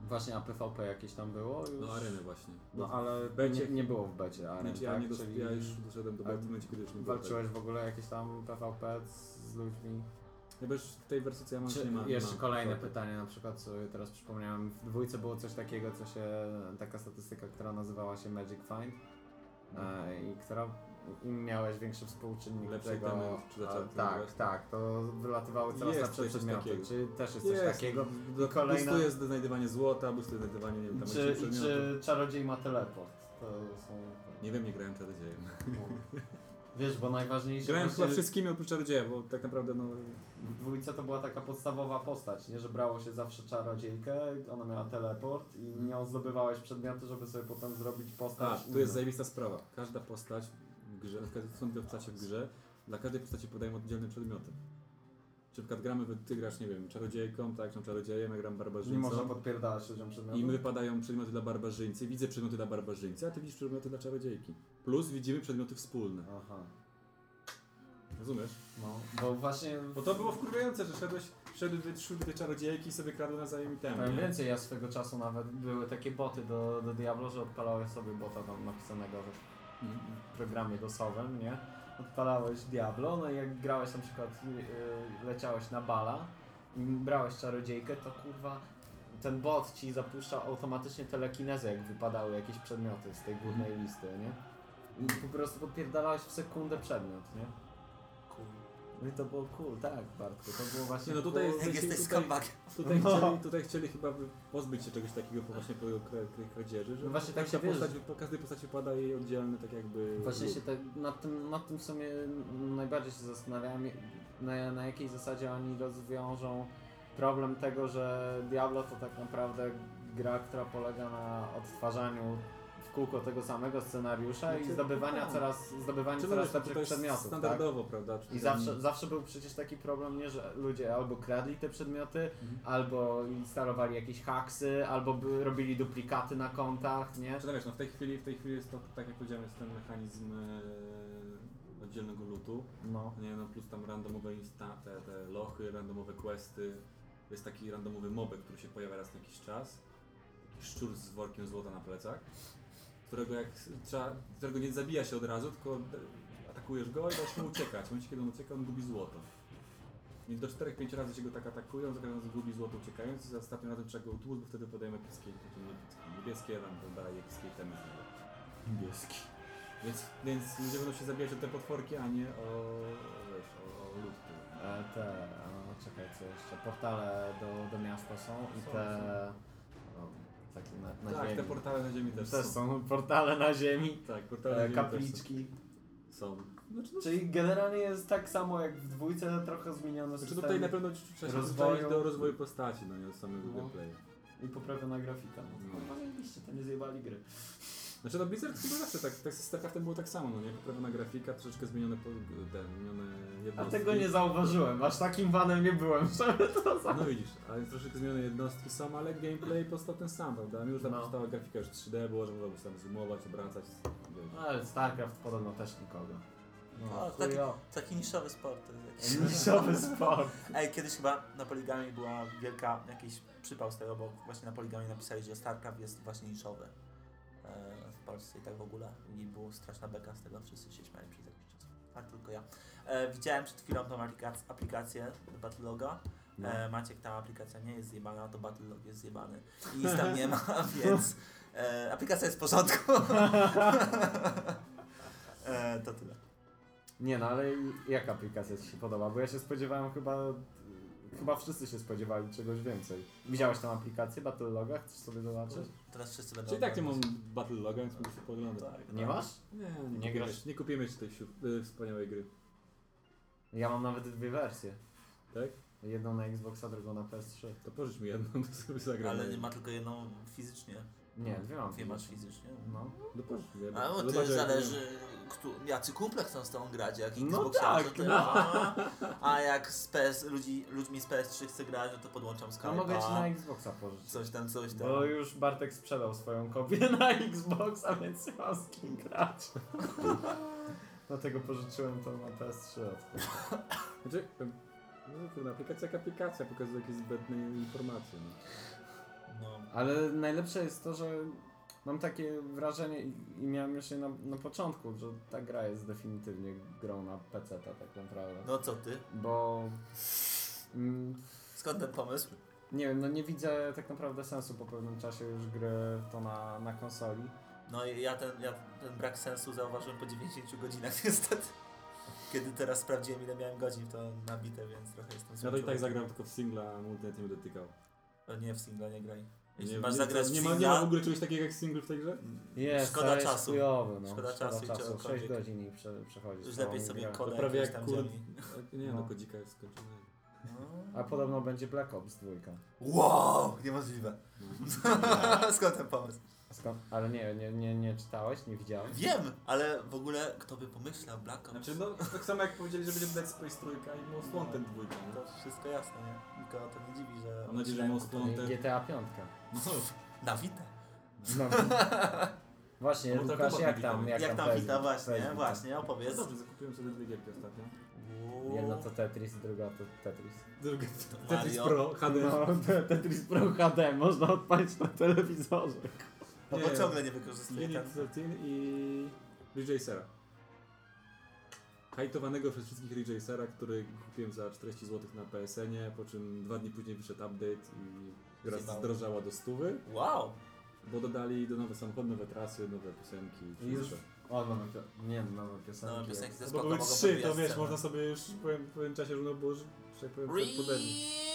Właśnie, a PvP jakieś tam było już? No areny właśnie. No ale becie- nie, nie było w becie aren, Znaczy, ja, tak? nie dos- Czyli ja już doszedłem do a bety w momencie, kiedy już nie było walczyłeś w ogóle jakieś tam PvP z, z ludźmi? Bo już w tej wersji co ja mam, Czy, nie mam. nie jeszcze mam kolejne PvP. pytanie, na przykład sobie teraz przypomniałem, w dwójce było coś takiego, co się, taka statystyka, która nazywała się Magic Find e, i która, im miałeś większy współczynnik Lepsze tego, itemy, czy a, tak, tak, to wylatywały coraz Jest lepsze coś przedmioty, takiego. czy też jest coś Jest, takiego? do, kolejna- Boostuje znajdywanie złota, boostuje znajdywanie, nie wiem, tam Czy, czy czarodziej ma teleport? To są... Nie wiem, nie grałem czarodziejem. Wiesz, bo najważniejsze Grałem właśnie chyba wszystkimi oprócz czarodzieja, bo tak naprawdę no... w dwójce to była taka podstawowa postać, nie? Że brało się zawsze czarodziejkę, ona miała teleport i nią zdobywałeś przedmioty, żeby sobie potem zrobić A, postać tu jest zajebista sprawa. Każda postać w grze, są dwie postacie w grze, dla każdej postaci podają oddzielne przedmioty. Czy na przykład gramy, ty grasz, nie wiem, czarodziejką, tak, czy czarodziejem, ja gram Nie barbarzyńcą. można podpierdalać ludziom przedmiotów. I my wypadają przedmioty dla barbarzyńcy, widzę przedmioty dla barbarzyńcy, a ty widzisz przedmioty dla czarodziejki. Plus widzimy przedmioty wspólne. Aha, Rozumiesz? no. Bo właśnie... Bo to było wkurwiające, że szedłeś, szedły, szły te czarodziejki i sobie kradły nawzajem itemy. Powiem nie? więcej, ja swego czasu nawet były takie boty do, do Diablo, że odpalałeś sobie bota tam napisanego w programie dosowym, nie? Odpalałeś Diablo, no i jak grałeś na przykład, yy, leciałeś na bala i brałeś czarodziejkę, to kurwa ten bot ci zapuszczał automatycznie telekinezę, jak wypadały jakieś przedmioty z tej górnej listy, nie? I po prostu podpierdalałeś w sekundę przedmiot, nie? No i to było cool, tak Bartku, to było właśnie Nie, no tutaj cool. jest- Jak jesteś tutaj-. Tutaj, No. chcieli, tutaj chcieli chyba wy- pozbyć się czegoś takiego po właśnie po kra- kra- kradzieży, że No właśnie tak się wiesz, postać, po każdej postaci pada jej oddzielny tak jakby... Właśnie się tak, nad, tym, nad tym w sumie najbardziej się zastanawiałem, na, na jakiej zasadzie oni rozwiążą problem tego, że Diablo to tak naprawdę gra, która polega na odtwarzaniu kółko tego samego scenariusza i Znaczy, zdobywania tak. coraz, zdobywania Czy coraz lepszych jest przedmiotów. Tak? Standardowo, prawda? Czy I zawsze, zawsze był przecież taki problem, nie, że ludzie albo kradli te przedmioty, Mhm. albo instalowali jakieś haksy, albo by, robili duplikaty na kontach, nie? Czy no wiesz, no w tej chwili, w tej chwili jest to, tak jak powiedziałem, jest ten mechanizm e, oddzielnego lutu. No. Nie, no plus tam randomowe insta, te, te lochy, randomowe questy. Jest taki randomowy mobek, który się pojawia raz na jakiś czas. Szczur z workiem złota na plecach. Którego jak trzeba, którego nie zabija się od razu, tylko atakujesz go i dasz mu uciekać. W momencie kiedy on ucieka, on gubi złoto. Więc do 4-5 razy się go tak atakują, za każdym razem gubi złoto uciekając i za ostatnim razem trzeba go utłuc, bo wtedy podają epickie, niebieskie, tam podaje epickie temy. Niebieski. Więc, więc ludzie będą się zabijać o te potworki, a nie o, wiesz, o, o lud. E, te, a, czekaj, co jeszcze, portale do, do miasta są i Są, te... O, takie na, na tak, ziemi. te portale na ziemi też, Też są. są portale na ziemi, Tak, portale na e, ziemi też kapliczki. są. Znaczy, no, Czyli generalnie jest tak samo jak w dwójce, trochę zmienione znaczy systemy tutaj na pewno trzeba się rozwoju. rozwoju do rozwoju postaci, no nie od samego No. gameplayu. i poprawiona grafika. No, No. zajebiście, to nie zjebali gry. Znaczy no Blizzard chyba zawsze tak, tak z StarCraftem było tak samo, no nie? Poprawiona grafika, troszeczkę zmienione, po, te, zmienione A jednostki. tego nie zauważyłem, aż takim vanem nie byłem, żeby to za... No widzisz, ale troszeczkę zmienione jednostki są, ale gameplay pozostał ten sam, prawda? Że tam No. powstała grafika już 3D, było, że można było tam zoomować, obracać, wiesz. Ale StarCraft podobno też nikogo. No, No, taki- niszowy sport. To jest jakiś... Niszowy sport. Ej, kiedyś chyba na Poligamie była wielka, jakiś przypał z tego, bo właśnie na Poligamie napisali, że StarCraft jest właśnie niszowy e, Polsce i tak w ogóle. I była straszna beka z tego, wszyscy się śmiali przez jakiś czas. Tak, tylko ja. E, widziałem przed chwilą tą aplikac- aplikację Battleloga. No. E, Maciek, ta aplikacja nie jest zjebana, to Battlelog jest zjebany. I nic tam nie ma, więc e, aplikacja jest w porządku. e, to tyle. Nie no, ale jaka aplikacja Ci się podoba? Bo ja się spodziewałem chyba... Chyba wszyscy się spodziewali czegoś więcej. Widziałeś tą aplikację Battleloga? Chcesz sobie zobaczyć? Teraz wszyscy będą... Czyli tak nie mam. Battle Loga, więc mogę sobie poglądać. Tak, Nie tak. masz? Nie, Nie nie, nie, grasz? nie kupimy ci tej y, wspaniałej gry, Ja mam nawet dwie wersje. tak? Jedną na Xboxa, drugą na PS3. To pożycz mi jedną, to sobie zagram. Ale nie ma tylko jedną fizycznie. Nie, dwie mam. Dwie masz fizycznie. No. No pożycz mi jedną. A no to zależy, kto, jacy kumple chcą z tą grać, jak No Xboxiarze, tak, to no. a jak z PS, ludzi, ludźmi z PS3 chce grać, no to podłączam A mogę Ci na Skype'a, Xboxa pożyczyć. coś tam, coś tam. Bo już Bartek sprzedał swoją kopię na Xboxa, więc nie mam z kim grać. Dlatego pożyczyłem to na PS3 od Znaczy, no aplikacja jak aplikacja, pokazuje jakieś zbędne informacje. No. No. Ale najlepsze jest to, że mam takie wrażenie i, miałem już je na, na początku, że ta gra jest definitywnie grą na PC tak naprawdę. no co ty? Bo mm, Skąd ten pomysł? nie wiem, no nie widzę tak naprawdę sensu po pewnym czasie już gry to na, na konsoli. No i ja ten, ja ten brak sensu zauważyłem po 90 godzinach niestety. Kiedy teraz sprawdziłem ile miałem godzin to nabite, więc trochę jestem Ja to i tak zagram tylko w singla, a multinet nie będę tykał. O, Nie, w singla nie graj. Jeśli Nie, masz zagrać nie, w ma, nie ma w ogóle czegoś takiego jak single w tej grze? Jest, Szkoda jest czasu. chujowy, no. Szkoda Szkoda, czasu i czasu. czegokolwiek. 6 godzin i prze, przechodzisz. już lepiej sobie grę. kodę To prawie jak tam kur-. Nie, No. no kodzika jest skończony. No. A podobno będzie Black Ops 2. Wow, niemożliwe. Skąd ten pomysł? Skąd? Ale nie, nie, nie, nie czytałeś, nie widziałeś? Wiem, ale w ogóle kto by pomyślał Black Ops? Znaczy, no tak samo jak powiedzieli, że będzie Dead Space trójka i Most Wanted dwójka. No. To wszystko jasne, nie? Nikogo to nie dziwi, że... Mam nadzieję, że Most. Wanted- GTA 5. No, Na Vita. No. Właśnie, Łukasz, Kombat jak tam, jak, Jak tam Vita, właśnie, Vita? właśnie, no opowiedz. dobrze, zakupiłem sobie dwie gierki ostatnio. Uuu. Jedna to Tetris, druga to Tetris. Druga To Tetris Mario. Pro HD. No, te- Tetris Pro HD można odpalić na telewizorze. No bo Nie. ciągle nie wykorzystuje Unit ten... 13 i Ridge Racera. Hajtowanego przez wszystkich Ridge Racera, który kupiłem za 40 zł na PSN-ie, po czym dwa dni później wyszedł update i gra Zjebało. zdrożała do stówy, Wow! bo dodali do nowe samochody, nowe trasy, nowe piosenki. I już, wszystko. o, nowe, pio- nie nowe piosenki. Nowe piosenki ze Bo spoko były mogą trzy, to wiesz, scenę. można sobie już w pewnym, w pewnym czasie, że no było, że że tak powiem, przed podeszły.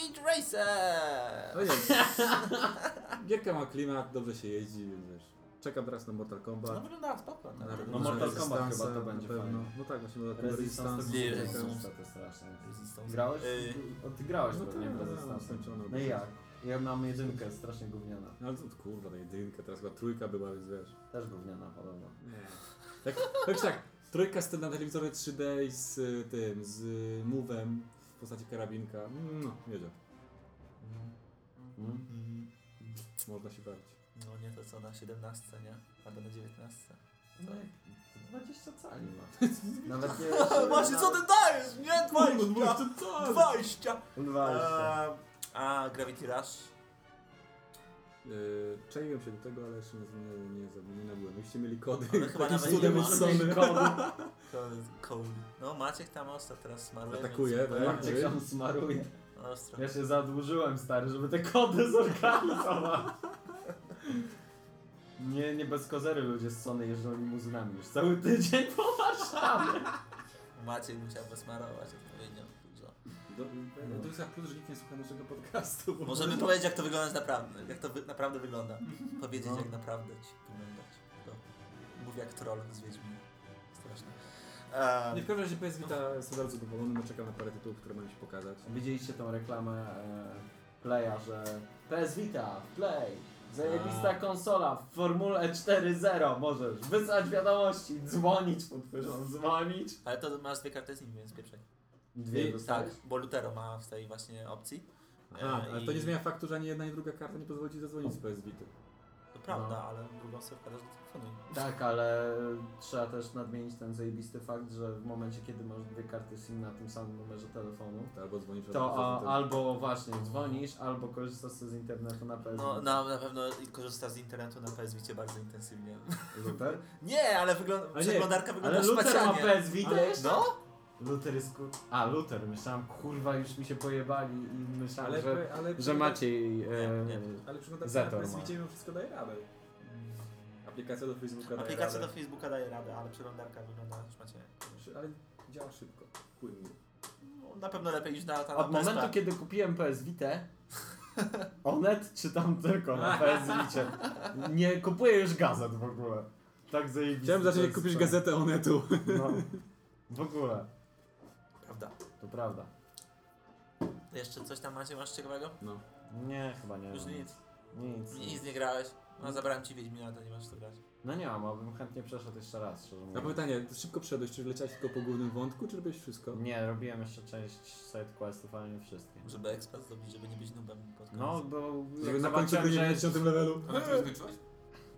Ridge Racer! No nie Gierka ma klimat, dobrze się jeździ, więc wiesz. Czekam teraz na Mortal Kombat. No wygląda spoko. Na-. No na Mortal Kombat Resistance chyba to na będzie pewno. fajne. No tak, właśnie Mortal Kombat Resistance to Resistance. Resistance to straszne. Resistance. Grałeś? Y, O, ty grałeś No pewnie tak, w no, Resistance. skończone. No i jak? Ja mam jedynkę, strasznie gówniana. No ale to kurwa, ta jedynka, teraz chyba trójka była, więc wiesz. Też gówniana podobno. Nie. Tak, tak, tak. Trójka z na telewizorze 3D i z y, tym, z y, Move'em w postaci karabinka. Mm, No, wiedział. Mm? Mhm. Można się bawić. No nie to co na 17, nie? Albo na 19. No jak 20 cali ma. Nawet nie... Właśnie co ty dajesz? Nie 20! 20! 20. Eee, A Gravity Rush? Yy, czaiłem się do tego, ale jeszcze nie, nie, nie, nie, nie nabyłem. Jakbyście mieli kody, Ale chyba nawet nie ma. Code. No Maciek tam ostro teraz smaruje. Atakuje, więc- tak? Maciek się smaruje. Ostro. Ja się zadłużyłem stary, żeby te kody zorganizować. Nie, nie bez kozery ludzie z Sony jeżdżą limuzynami już cały tydzień po Warszawie. Maciek musiał posmarować. Do, to jest jak plus, że nikt nie słucha naszego podcastu. Możemy powiedzieć, jak to wygląda naprawdę, jak to wy, naprawdę wygląda. Powiedzieć, No. jak naprawdę ci wyglądać. To mówię jak troll z Wiedźmina. Straszne. Ehm, Nie, w każdym razie PS Vita jestem bardzo zadowolony, no czekam na parę tytułów, które mają się pokazać. Widzieliście tą reklamę e, Playa, że PS Vita, Play, zajebista A. konsola w Formule 4.0 możesz wysłać wiadomości, dzwonić, podkreślam, dzwonić. ale to masz dwie karty z nim, więc pieprzej. Dwie I- Tak, dostałeś? bo Lutero ma w tej właśnie opcji. Aha, E, ale to i- nie zmienia faktu, że ani jedna, ani druga karta nie pozwoli ci zadzwonić z PS Vita. To prawda, No. ale drugą sobie wkładasz do telefonu. Tak, ale trzeba też nadmienić ten zajebisty fakt, że w momencie, kiedy masz dwie karty SIM na tym samym numerze telefonu, To albo dzwonisz to a, albo albo właśnie dzwonisz, albo korzystasz z internetu na PS No, Vita. na, na pewno korzysta z internetu na PS Vicie bardzo intensywnie. Luther? Nie, ale wygląda, przeglądarka wygląda Ale Luther ma. PS Vita Ale- jeszcze? No? Luther jest kur... A, Luther, myślałem, kurwa, już mi się pojebali i myślałem, ale, że, ale, że Maciej... Nie, E, nie. Ale przeglądarka Zetor na wszystko daje radę. Aplikacja do Facebooka daje Aplikacja do radę. Facebooka daje radę, ale przeglądarka wygląda szmacianie. Ale działa szybko, płynnie. No, na pewno lepiej niż na, na, Od momentu, PSP. kiedy kupiłem PS Vita, Onet czytam tylko na PS Vicie. Nie kupuję już gazet w ogóle. Tak zajebiście. Chciałem zacząć, jak kupisz gazetę Onetu. No, w ogóle. To prawda. Jeszcze coś tam macie masz ciekawego? No. Nie, chyba nie. Już no. nic. Nic. Nic nie grałeś. No zabrałem ci Wiedźmina, to nie masz co grać. No nie mam, abym chętnie przeszedł jeszcze raz, szczerze A mówiąc. pytanie, ty szybko przeszedłeś, czy leciałeś tylko po głównym wątku, czy robiłeś wszystko? Nie, robiłem jeszcze część side questów, ale nie wszystkie. Żeby ekspres zrobić, żeby nie być nubem pod koniec. No, bo Żeby jak na końcu zobaczyłem, nie że mieć na tym levelu. A na którym skończyłeś?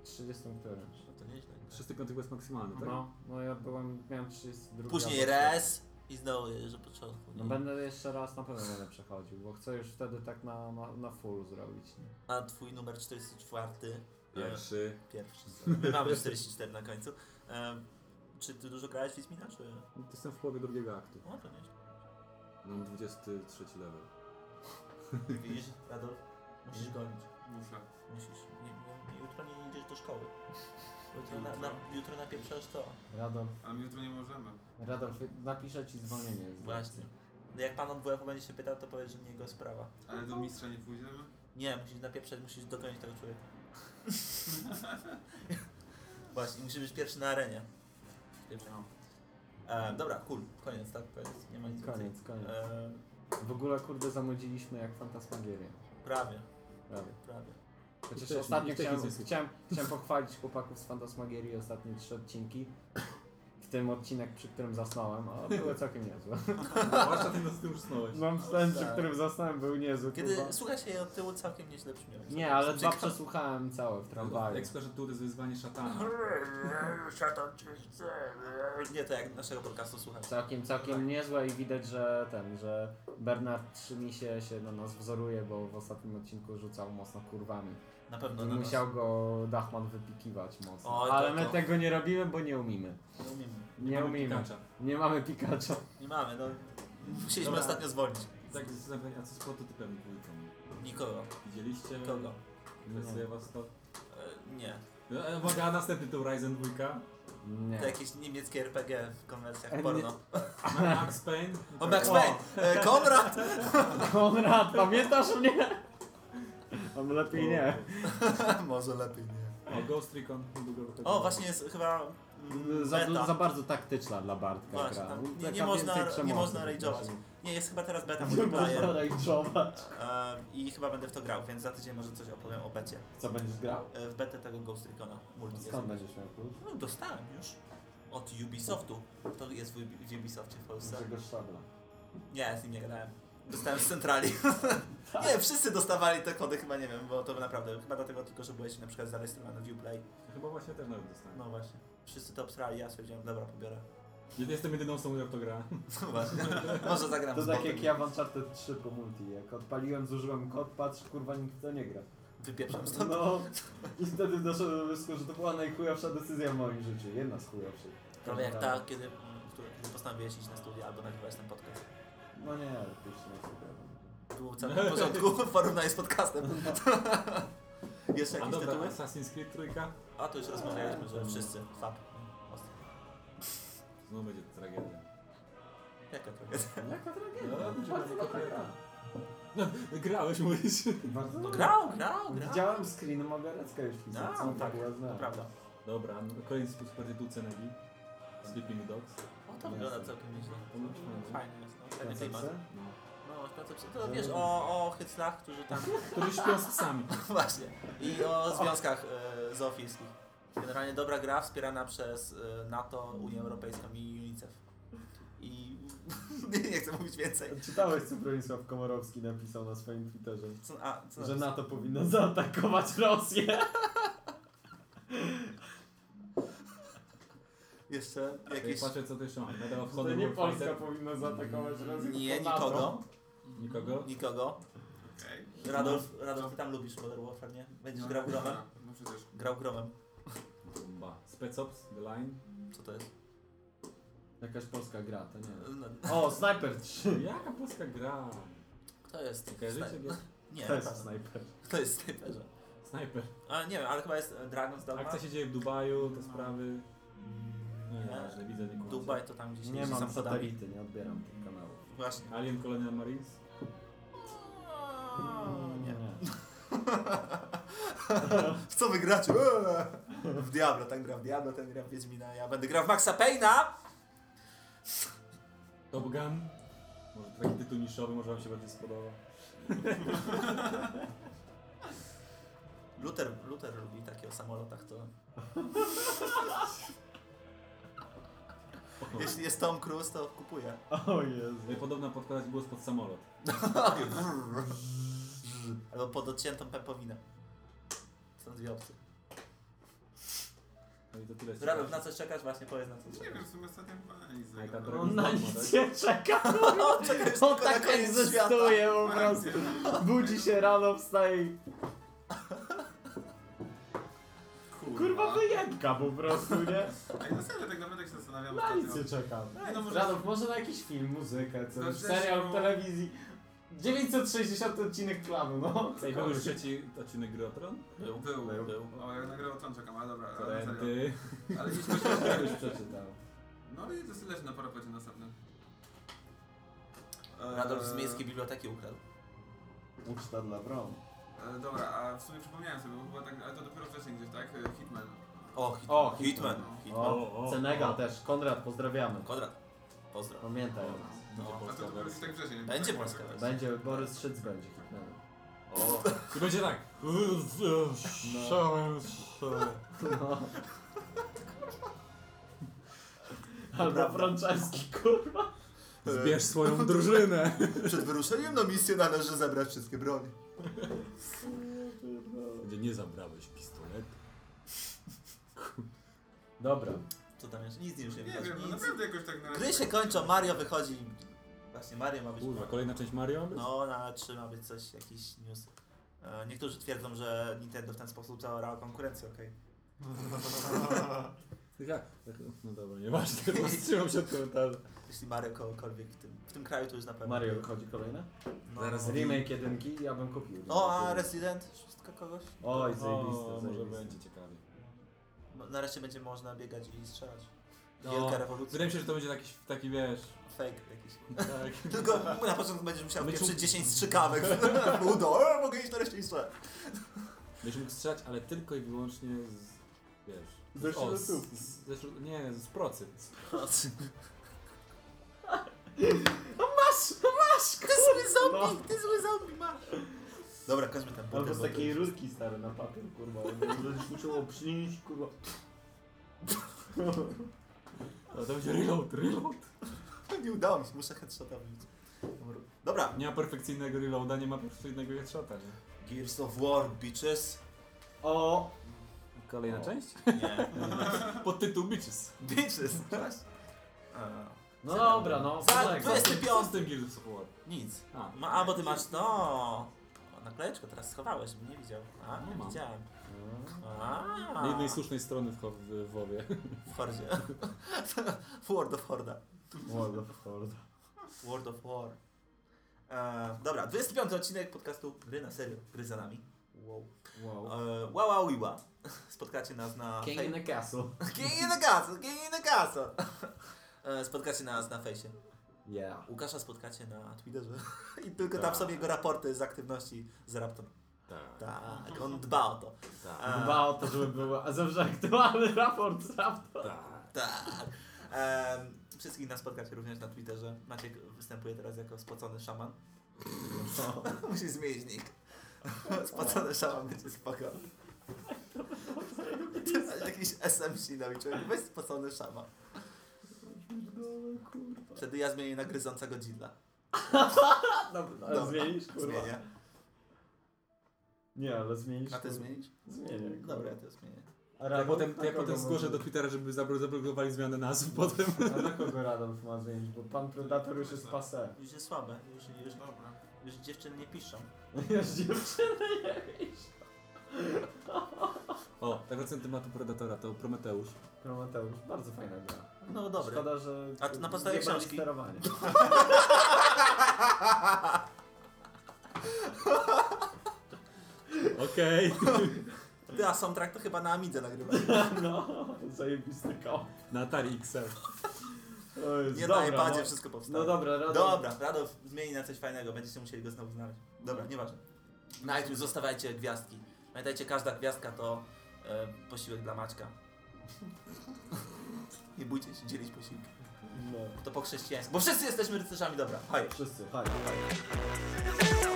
30 którymś. No to nieźle. 35 jest maksymalny, tak? No, no ja byłem, miałem 32. Później albo res i znowu jeżdżę po początku. No nie? będę jeszcze raz na pewno będę przechodził, bo chcę już wtedy tak na, na, na full zrobić. Nie? A twój numer 44. Pierwszy. E, pierwszy. My mamy 44 na końcu. Em, czy ty dużo grałeś w Wiedźmina, czy... Jestem w połowie drugiego aktu. O, to nieźle. Mam 23 level. Widzisz, Radolf? Musisz gonić. Muszę. Musisz. Nie, nie, jutro nie idziesz do szkoły. Jutro, na, na, jutro napieprzasz to. Radolf, Ale my jutro nie możemy. Radolf, napiszę ci zwolnienie. z Właśnie. No Jak pan od WF będzie się pytał, to powiedz, że nie jego sprawa. Ale do mistrza nie pójdziemy? Nie, musisz napieprzać, musisz dogonić tego człowieka. Właśnie, musisz być pierwszy na arenie. No. E, dobra, cool. Koniec, tak? Koniec. Nie ma nic Koniec, więcej. koniec. E, W ogóle kurde zamudziliśmy jak fantasmagierię. prawie, Prawie. prawie. Chociaż ostatnio chciałem, chciałem, chciałem pochwalić chłopaków z Fantasmagierii ostatnie trzy odcinki. Tym odcinek, przy którym zasnąłem, a były całkiem niezłe. Zwłaszcza ty nas z tym usnąłeś. No ten, przy Tak. którym zasnąłem był niezły, Kiedy kurwa. słucha się je od tyłu, całkiem nieźle brzmią. Nie, ale dwa przesłuchałem całe w tramwaju. Ekspert, że tu jest wyzwanie szatana. Szatan cię chce. Nie, to jak naszego podcastu słuchać. Całkiem, całkiem niezłe i widać, że ten, że Bernard Trzymisie się na nas wzoruje, bo w ostatnim odcinku rzucał mocno kurwami. Na pewno I na musiał go Dachman wypikiwać mocno. Oj, to- Ale my to- tego nie robimy, bo nie umiemy. nas. Nie umiemy. Nie umiemy. Pikacza. Nie mamy Pikacha. Nie mamy, no. Musieliśmy Dobra. ostatnio zwolnić. Tak, zapytanie, a co z prototypem dwójką? Nikogo. Widzieliście? Kogo? Interesuje was to? E, nie. E, Uwaga, a następny to Ryzen 2. Nie. To jakieś niemieckie RPG w konwersjach E, nie. porno. Max Payne. O, Max. Payne! E, Konrad! Konrad, pamiętasz mnie? A lepiej nie. Może lepiej nie. O, Ghost Recon. niedługo wychodzi. O, właśnie jest chyba mm, Za, beta. za bardzo taktyczna dla Bartka Właśnie, gra. tam nie- Taka nie można- więcej nie można rage'ować. Nie, jest chyba teraz beta Nie można multiplayer. rage'ować. E, I chyba będę w to grał, więc za tydzień może coś opowiem o becie. Co będziesz grał? E, w betę tego Ghost Recona. Multi jest. Skąd będziesz miał klucz? No, dostałem już. Od Ubisoftu. To jest w, Ubi- w Ubisoftie w Polsce. Grzegorz Szabla. Nie, z nim nie gadałem. Dostałem z centrali. nie, wszyscy dostawali te kody, chyba nie wiem, bo to naprawdę, chyba dlatego tylko, że byłeś na przykład zarejestrowany w Uplay. Chyba właśnie też nawet dostałem. No właśnie. Wszyscy to obsrali, ja stwierdziłem, dobra, pobiorę. Nie jestem jedyną osobą, która w to gra. No właśnie. Może zagram To z tak botem. jak ja w Uncharted 3 po multi. Jak odpaliłem, zużyłem kod, patrz, kurwa nikt w to nie gra. Wypieprzam stąd. No i wtedy doszedłem do wniosku, że to była najchujowsza decyzja w moim życiu. Jedna z chujowszych. Prawie jak ta, kiedy, mm, który- kiedy postanowiłeś iść na studia albo nagrywać ten podcast. No nie, już nie sobie. Było całkiem w porządku w porównaniu z podcastem. Jeszcze A jakieś dobra, tytuły? Assassin's Creed trójka. A to już rozmawialiśmy, że wszyscy. Fab. Znowu będzie tragedia. Jaka tragedia? Jaka tragedia? No, Bardzo dobra gra. No, grałeś, mówisz. Bardzo No dobra. grał, grał, grał. Widziałem screen Mogarecka już pisać, No, co on tak, tak była To znana. prawda. Dobra, no, kolejny super tytuł Cenegi. Sleeping Dogs. To wygląda całkiem nieźle. Fajnie. Jest, no. Fajny klimat. No. No, koncepcja. To wiesz, o, o hyclach, którzy tam... Który śpią z psami. Właśnie. I o związkach e, zoofilskich. Generalnie dobra gra wspierana przez e, NATO, Unię Europejską i UNICEF. I nie, nie chcę mówić więcej. Czytałeś, co Bronisław Komorowski napisał na swoim Twitterze? Co, a, co Że napisał? NATO powinno zaatakować Rosję. Jeszcze Jak jakieś... patrzę co to jeszcze mam. Medal of To nie Warfighter. Polska powinna zaatakować Rosję, Nie, tylko NATO. nikogo. Nikogo? Nikogo. Okej. Radolf, Radolf, ty tam lubisz Modern Warfare, nie? Będziesz No, grał gromem? No przecież. Grał gromem. Ba. Spec Ops, The Line. Co to jest? Jakaś polska gra, to nie. No, O, Sniper 3. Jaka polska gra? Kto jest? Kojarzycie go? Nie, To jest naprawdę. Sniper. Kto jest snajperze? Sniper. A nie wiem, ale chyba jest e, Dragon's Dogma. Akcja się dzieje w Dubaju, te sprawy. Widzę, nie kumacie. Dubaj to tam gdzieś Nie mam satelity, nie odbieram tych kanałów. Właśnie. Alien Colonial Marines. Nie. nie. W co wy gracie? Eee. W Diablo, ten gra w Diablo, ten gra w Wiedźmina, ja będę grał w Maxa Payne'a! Top Gun. Może taki tytuł niszowy, może wam się bardziej spodoba. Luther, Luther lubi takie o samolotach, to... Jeśli jest Tom Cruise, to kupuje. O Jezu. No i podobno podkładać głos pod samolot. Albo pod odciętą pepowinę. Są dwie opcje. No i to tyle. na coś czekasz? Właśnie powiedz na co Nie czekasz. wiem, w sumie ostatnio chyba nic A i ta złego. droga- On na nic nie czeka. O, czekaj, On tylko na tak koniec świata. egzystuje po prostu. Budzi się rano, wstaje i... Kurwa wyjebka po prostu, nie? Ej, no serio, tak naprawdę się zastanawiam Na nic nie czekam. Nie, no może- Radolf, może na jakiś film, muzykę, No coś, przecież serial no- w telewizji. 960 odcinek klanu, no. Ej, był już trzeci odcinek Gry o Tron? Był, Był. był, był. O, jak nagrał Tron czekam, ale dobra, ale serio. Talenty. Ale chodzi Ja o... już przeczytałem. No i to sobie leży na parapecie następnym. Eee, Radolf z miejskiej biblioteki ukradł. Uczta dla Bron. E, Dobra, a w sumie przypomniałem sobie, bo chyba tak, ale to dopiero wcześniej gdzieś, tak? E, Hitman. O, Hitman. O, Hitman. Hitman. O, o, Cenega o. też. Konrad, pozdrawiamy. Konrad. Pozdro. Pamiętaj o nas. Będzie No, A to dopiero wersja. tak wcześniej. Będzie tak, polska tak, wersja. Będzie, Borys Szyc będzie Hitmanem. O. I będzie tak. No. Albo Franceski, kurwa. Zbierz swoją drużynę. Przed wyruszeniem na misję należy zebrać wszystkie broni. Gdzie nie zabrałeś pistoletu. Dobra. Co tam jeszcze? Nic już nie Nie wiem, no Nic. naprawdę jakoś tak na razie... Gry się kończą, Mario wychodzi. Właśnie Mario ma być. Kurwa, kolejna część Mario? No, na 3 ma być coś, jakiś news. E, Niektórzy twierdzą, że Nintendo w ten sposób zaorała konkurencję, okej. Tak, tak, no dobra, nieważne, powstrzymam się od komentarza. Jeśli Mario kogokolwiek w tym, w tym kraju, to już na pewno. Mario wychodzi kolejne? No. Zaraz Remake jedynki ja bym kupił. O, a Resident? Wszystko kogoś? Oj, O, zajebiste, może będzie ciekawie. No, Nareszcie będzie można biegać i strzelać. No, Wielka rewolucja. Wydaje mi się, że to będzie taki, taki wiesz... Fake jakiś. Tak. Tylko na początku będziesz musiał Będzie pierwsze mógł- 10 strzykawek w udo. Mogę iść nareszcie i strzelać. Będziesz mógł strzelać, ale tylko i wyłącznie z... wiesz... Ze o, z, śrutówki. z, ze śrut- Nie, z procy. Masz, masz, Ty zły No. zombie, ty zły zombie masz. Dobra, każmy ten Albo z takiej rurki stary na papier, kurwa. Będziesz musiał przynieść, kurwa. No to będzie reload, reload. Nie udało mi się, muszę headshota wbić. Dobra. Nie ma perfekcyjnego reloada, nie ma perfekcyjnego headshota, nie? Gears of War, bitches. O, Kolejna O. część? Nie. Pod tytuł Bitches. bitches. Cześć. no dobra, no. Za- z tym Gears of War? Nic. A, Ma, a, bo ty masz, no. Naklejeczkę teraz schowałeś, bym nie widział. A, Nie nie mam. widziałem. Mm. A, na jednej słusznej strony w, w, w WoWie. W Hordzie. w World of Horda. World of Warcraft. World of War. E, dobra, 25 odcinek podcastu Gry na serio. Gry za nami. Wow. Wow. E, wow, wow, wiwa. Spotkacie nas na... King in the castle. King in the castle, king in the castle. E, Spotkacie nas na fejsie. Yeah. Łukasza spotkacie na Twitterze i tylko tam Tak. sobie jego raporty z aktywności z Raptor. Tak, Tak, on dba o to. tak, A, Dba o to, żeby był a zawsze aktualny raport z Raptor. tak. Tak. Em, wszystkich nas spotkacie również na Twitterze. Maciek występuje teraz jako spocony szaman. No. Musi zmienić nick. Spocony szaman będzie spoko. Jakiś SMC na człowiek. Weź spocony szaman. Wtedy ja zmienię na gryzącego dzidla. Dobra, ale Dobra, zmienisz, kurwa? Zmienię. Nie, ale zmienisz. A ty kurwa. zmienić? Zmienię. kurwa. Dobra, ja to zmienię. A Ja Radolf potem, na ja kogo potem zgłoszę może- do Twittera, żeby zablo- zablokowali zmianę nazw potem. A na kogo Radolf ma zmienić? Bo pan Predator już jest passé. Już jest słabe. Już, już, Dobra. Już dziewczyny nie piszą. Już dziewczyny jakieś. O, tak wracając do tematu Predatora, to Prometeusz. Prometeusz, bardzo fajna gra. No dobry. Szkoda, że... A to na podstawie zjebali książki? sterowanie. Okej. Ty, a soundtrack to chyba na Amidze nagrywa. No, zajebisty komp. Na Atari XL. Nie dobra, na iPadzie no. wszystko powstało. No dobra, Radolf. Dobra, Radolf zmieni na coś fajnego, będziecie musieli go znowu znaleźć. Dobra, nieważne. Na iTunes zostawiajcie gwiazdki. Pamiętajcie, każda gwiazdka to e, posiłek dla Maćka. Nie bójcie się dzielić posiłki. No. To po chrześcijańsku. Bo wszyscy jesteśmy rycerzami, dobra. Hej. Wszyscy, haj, haj.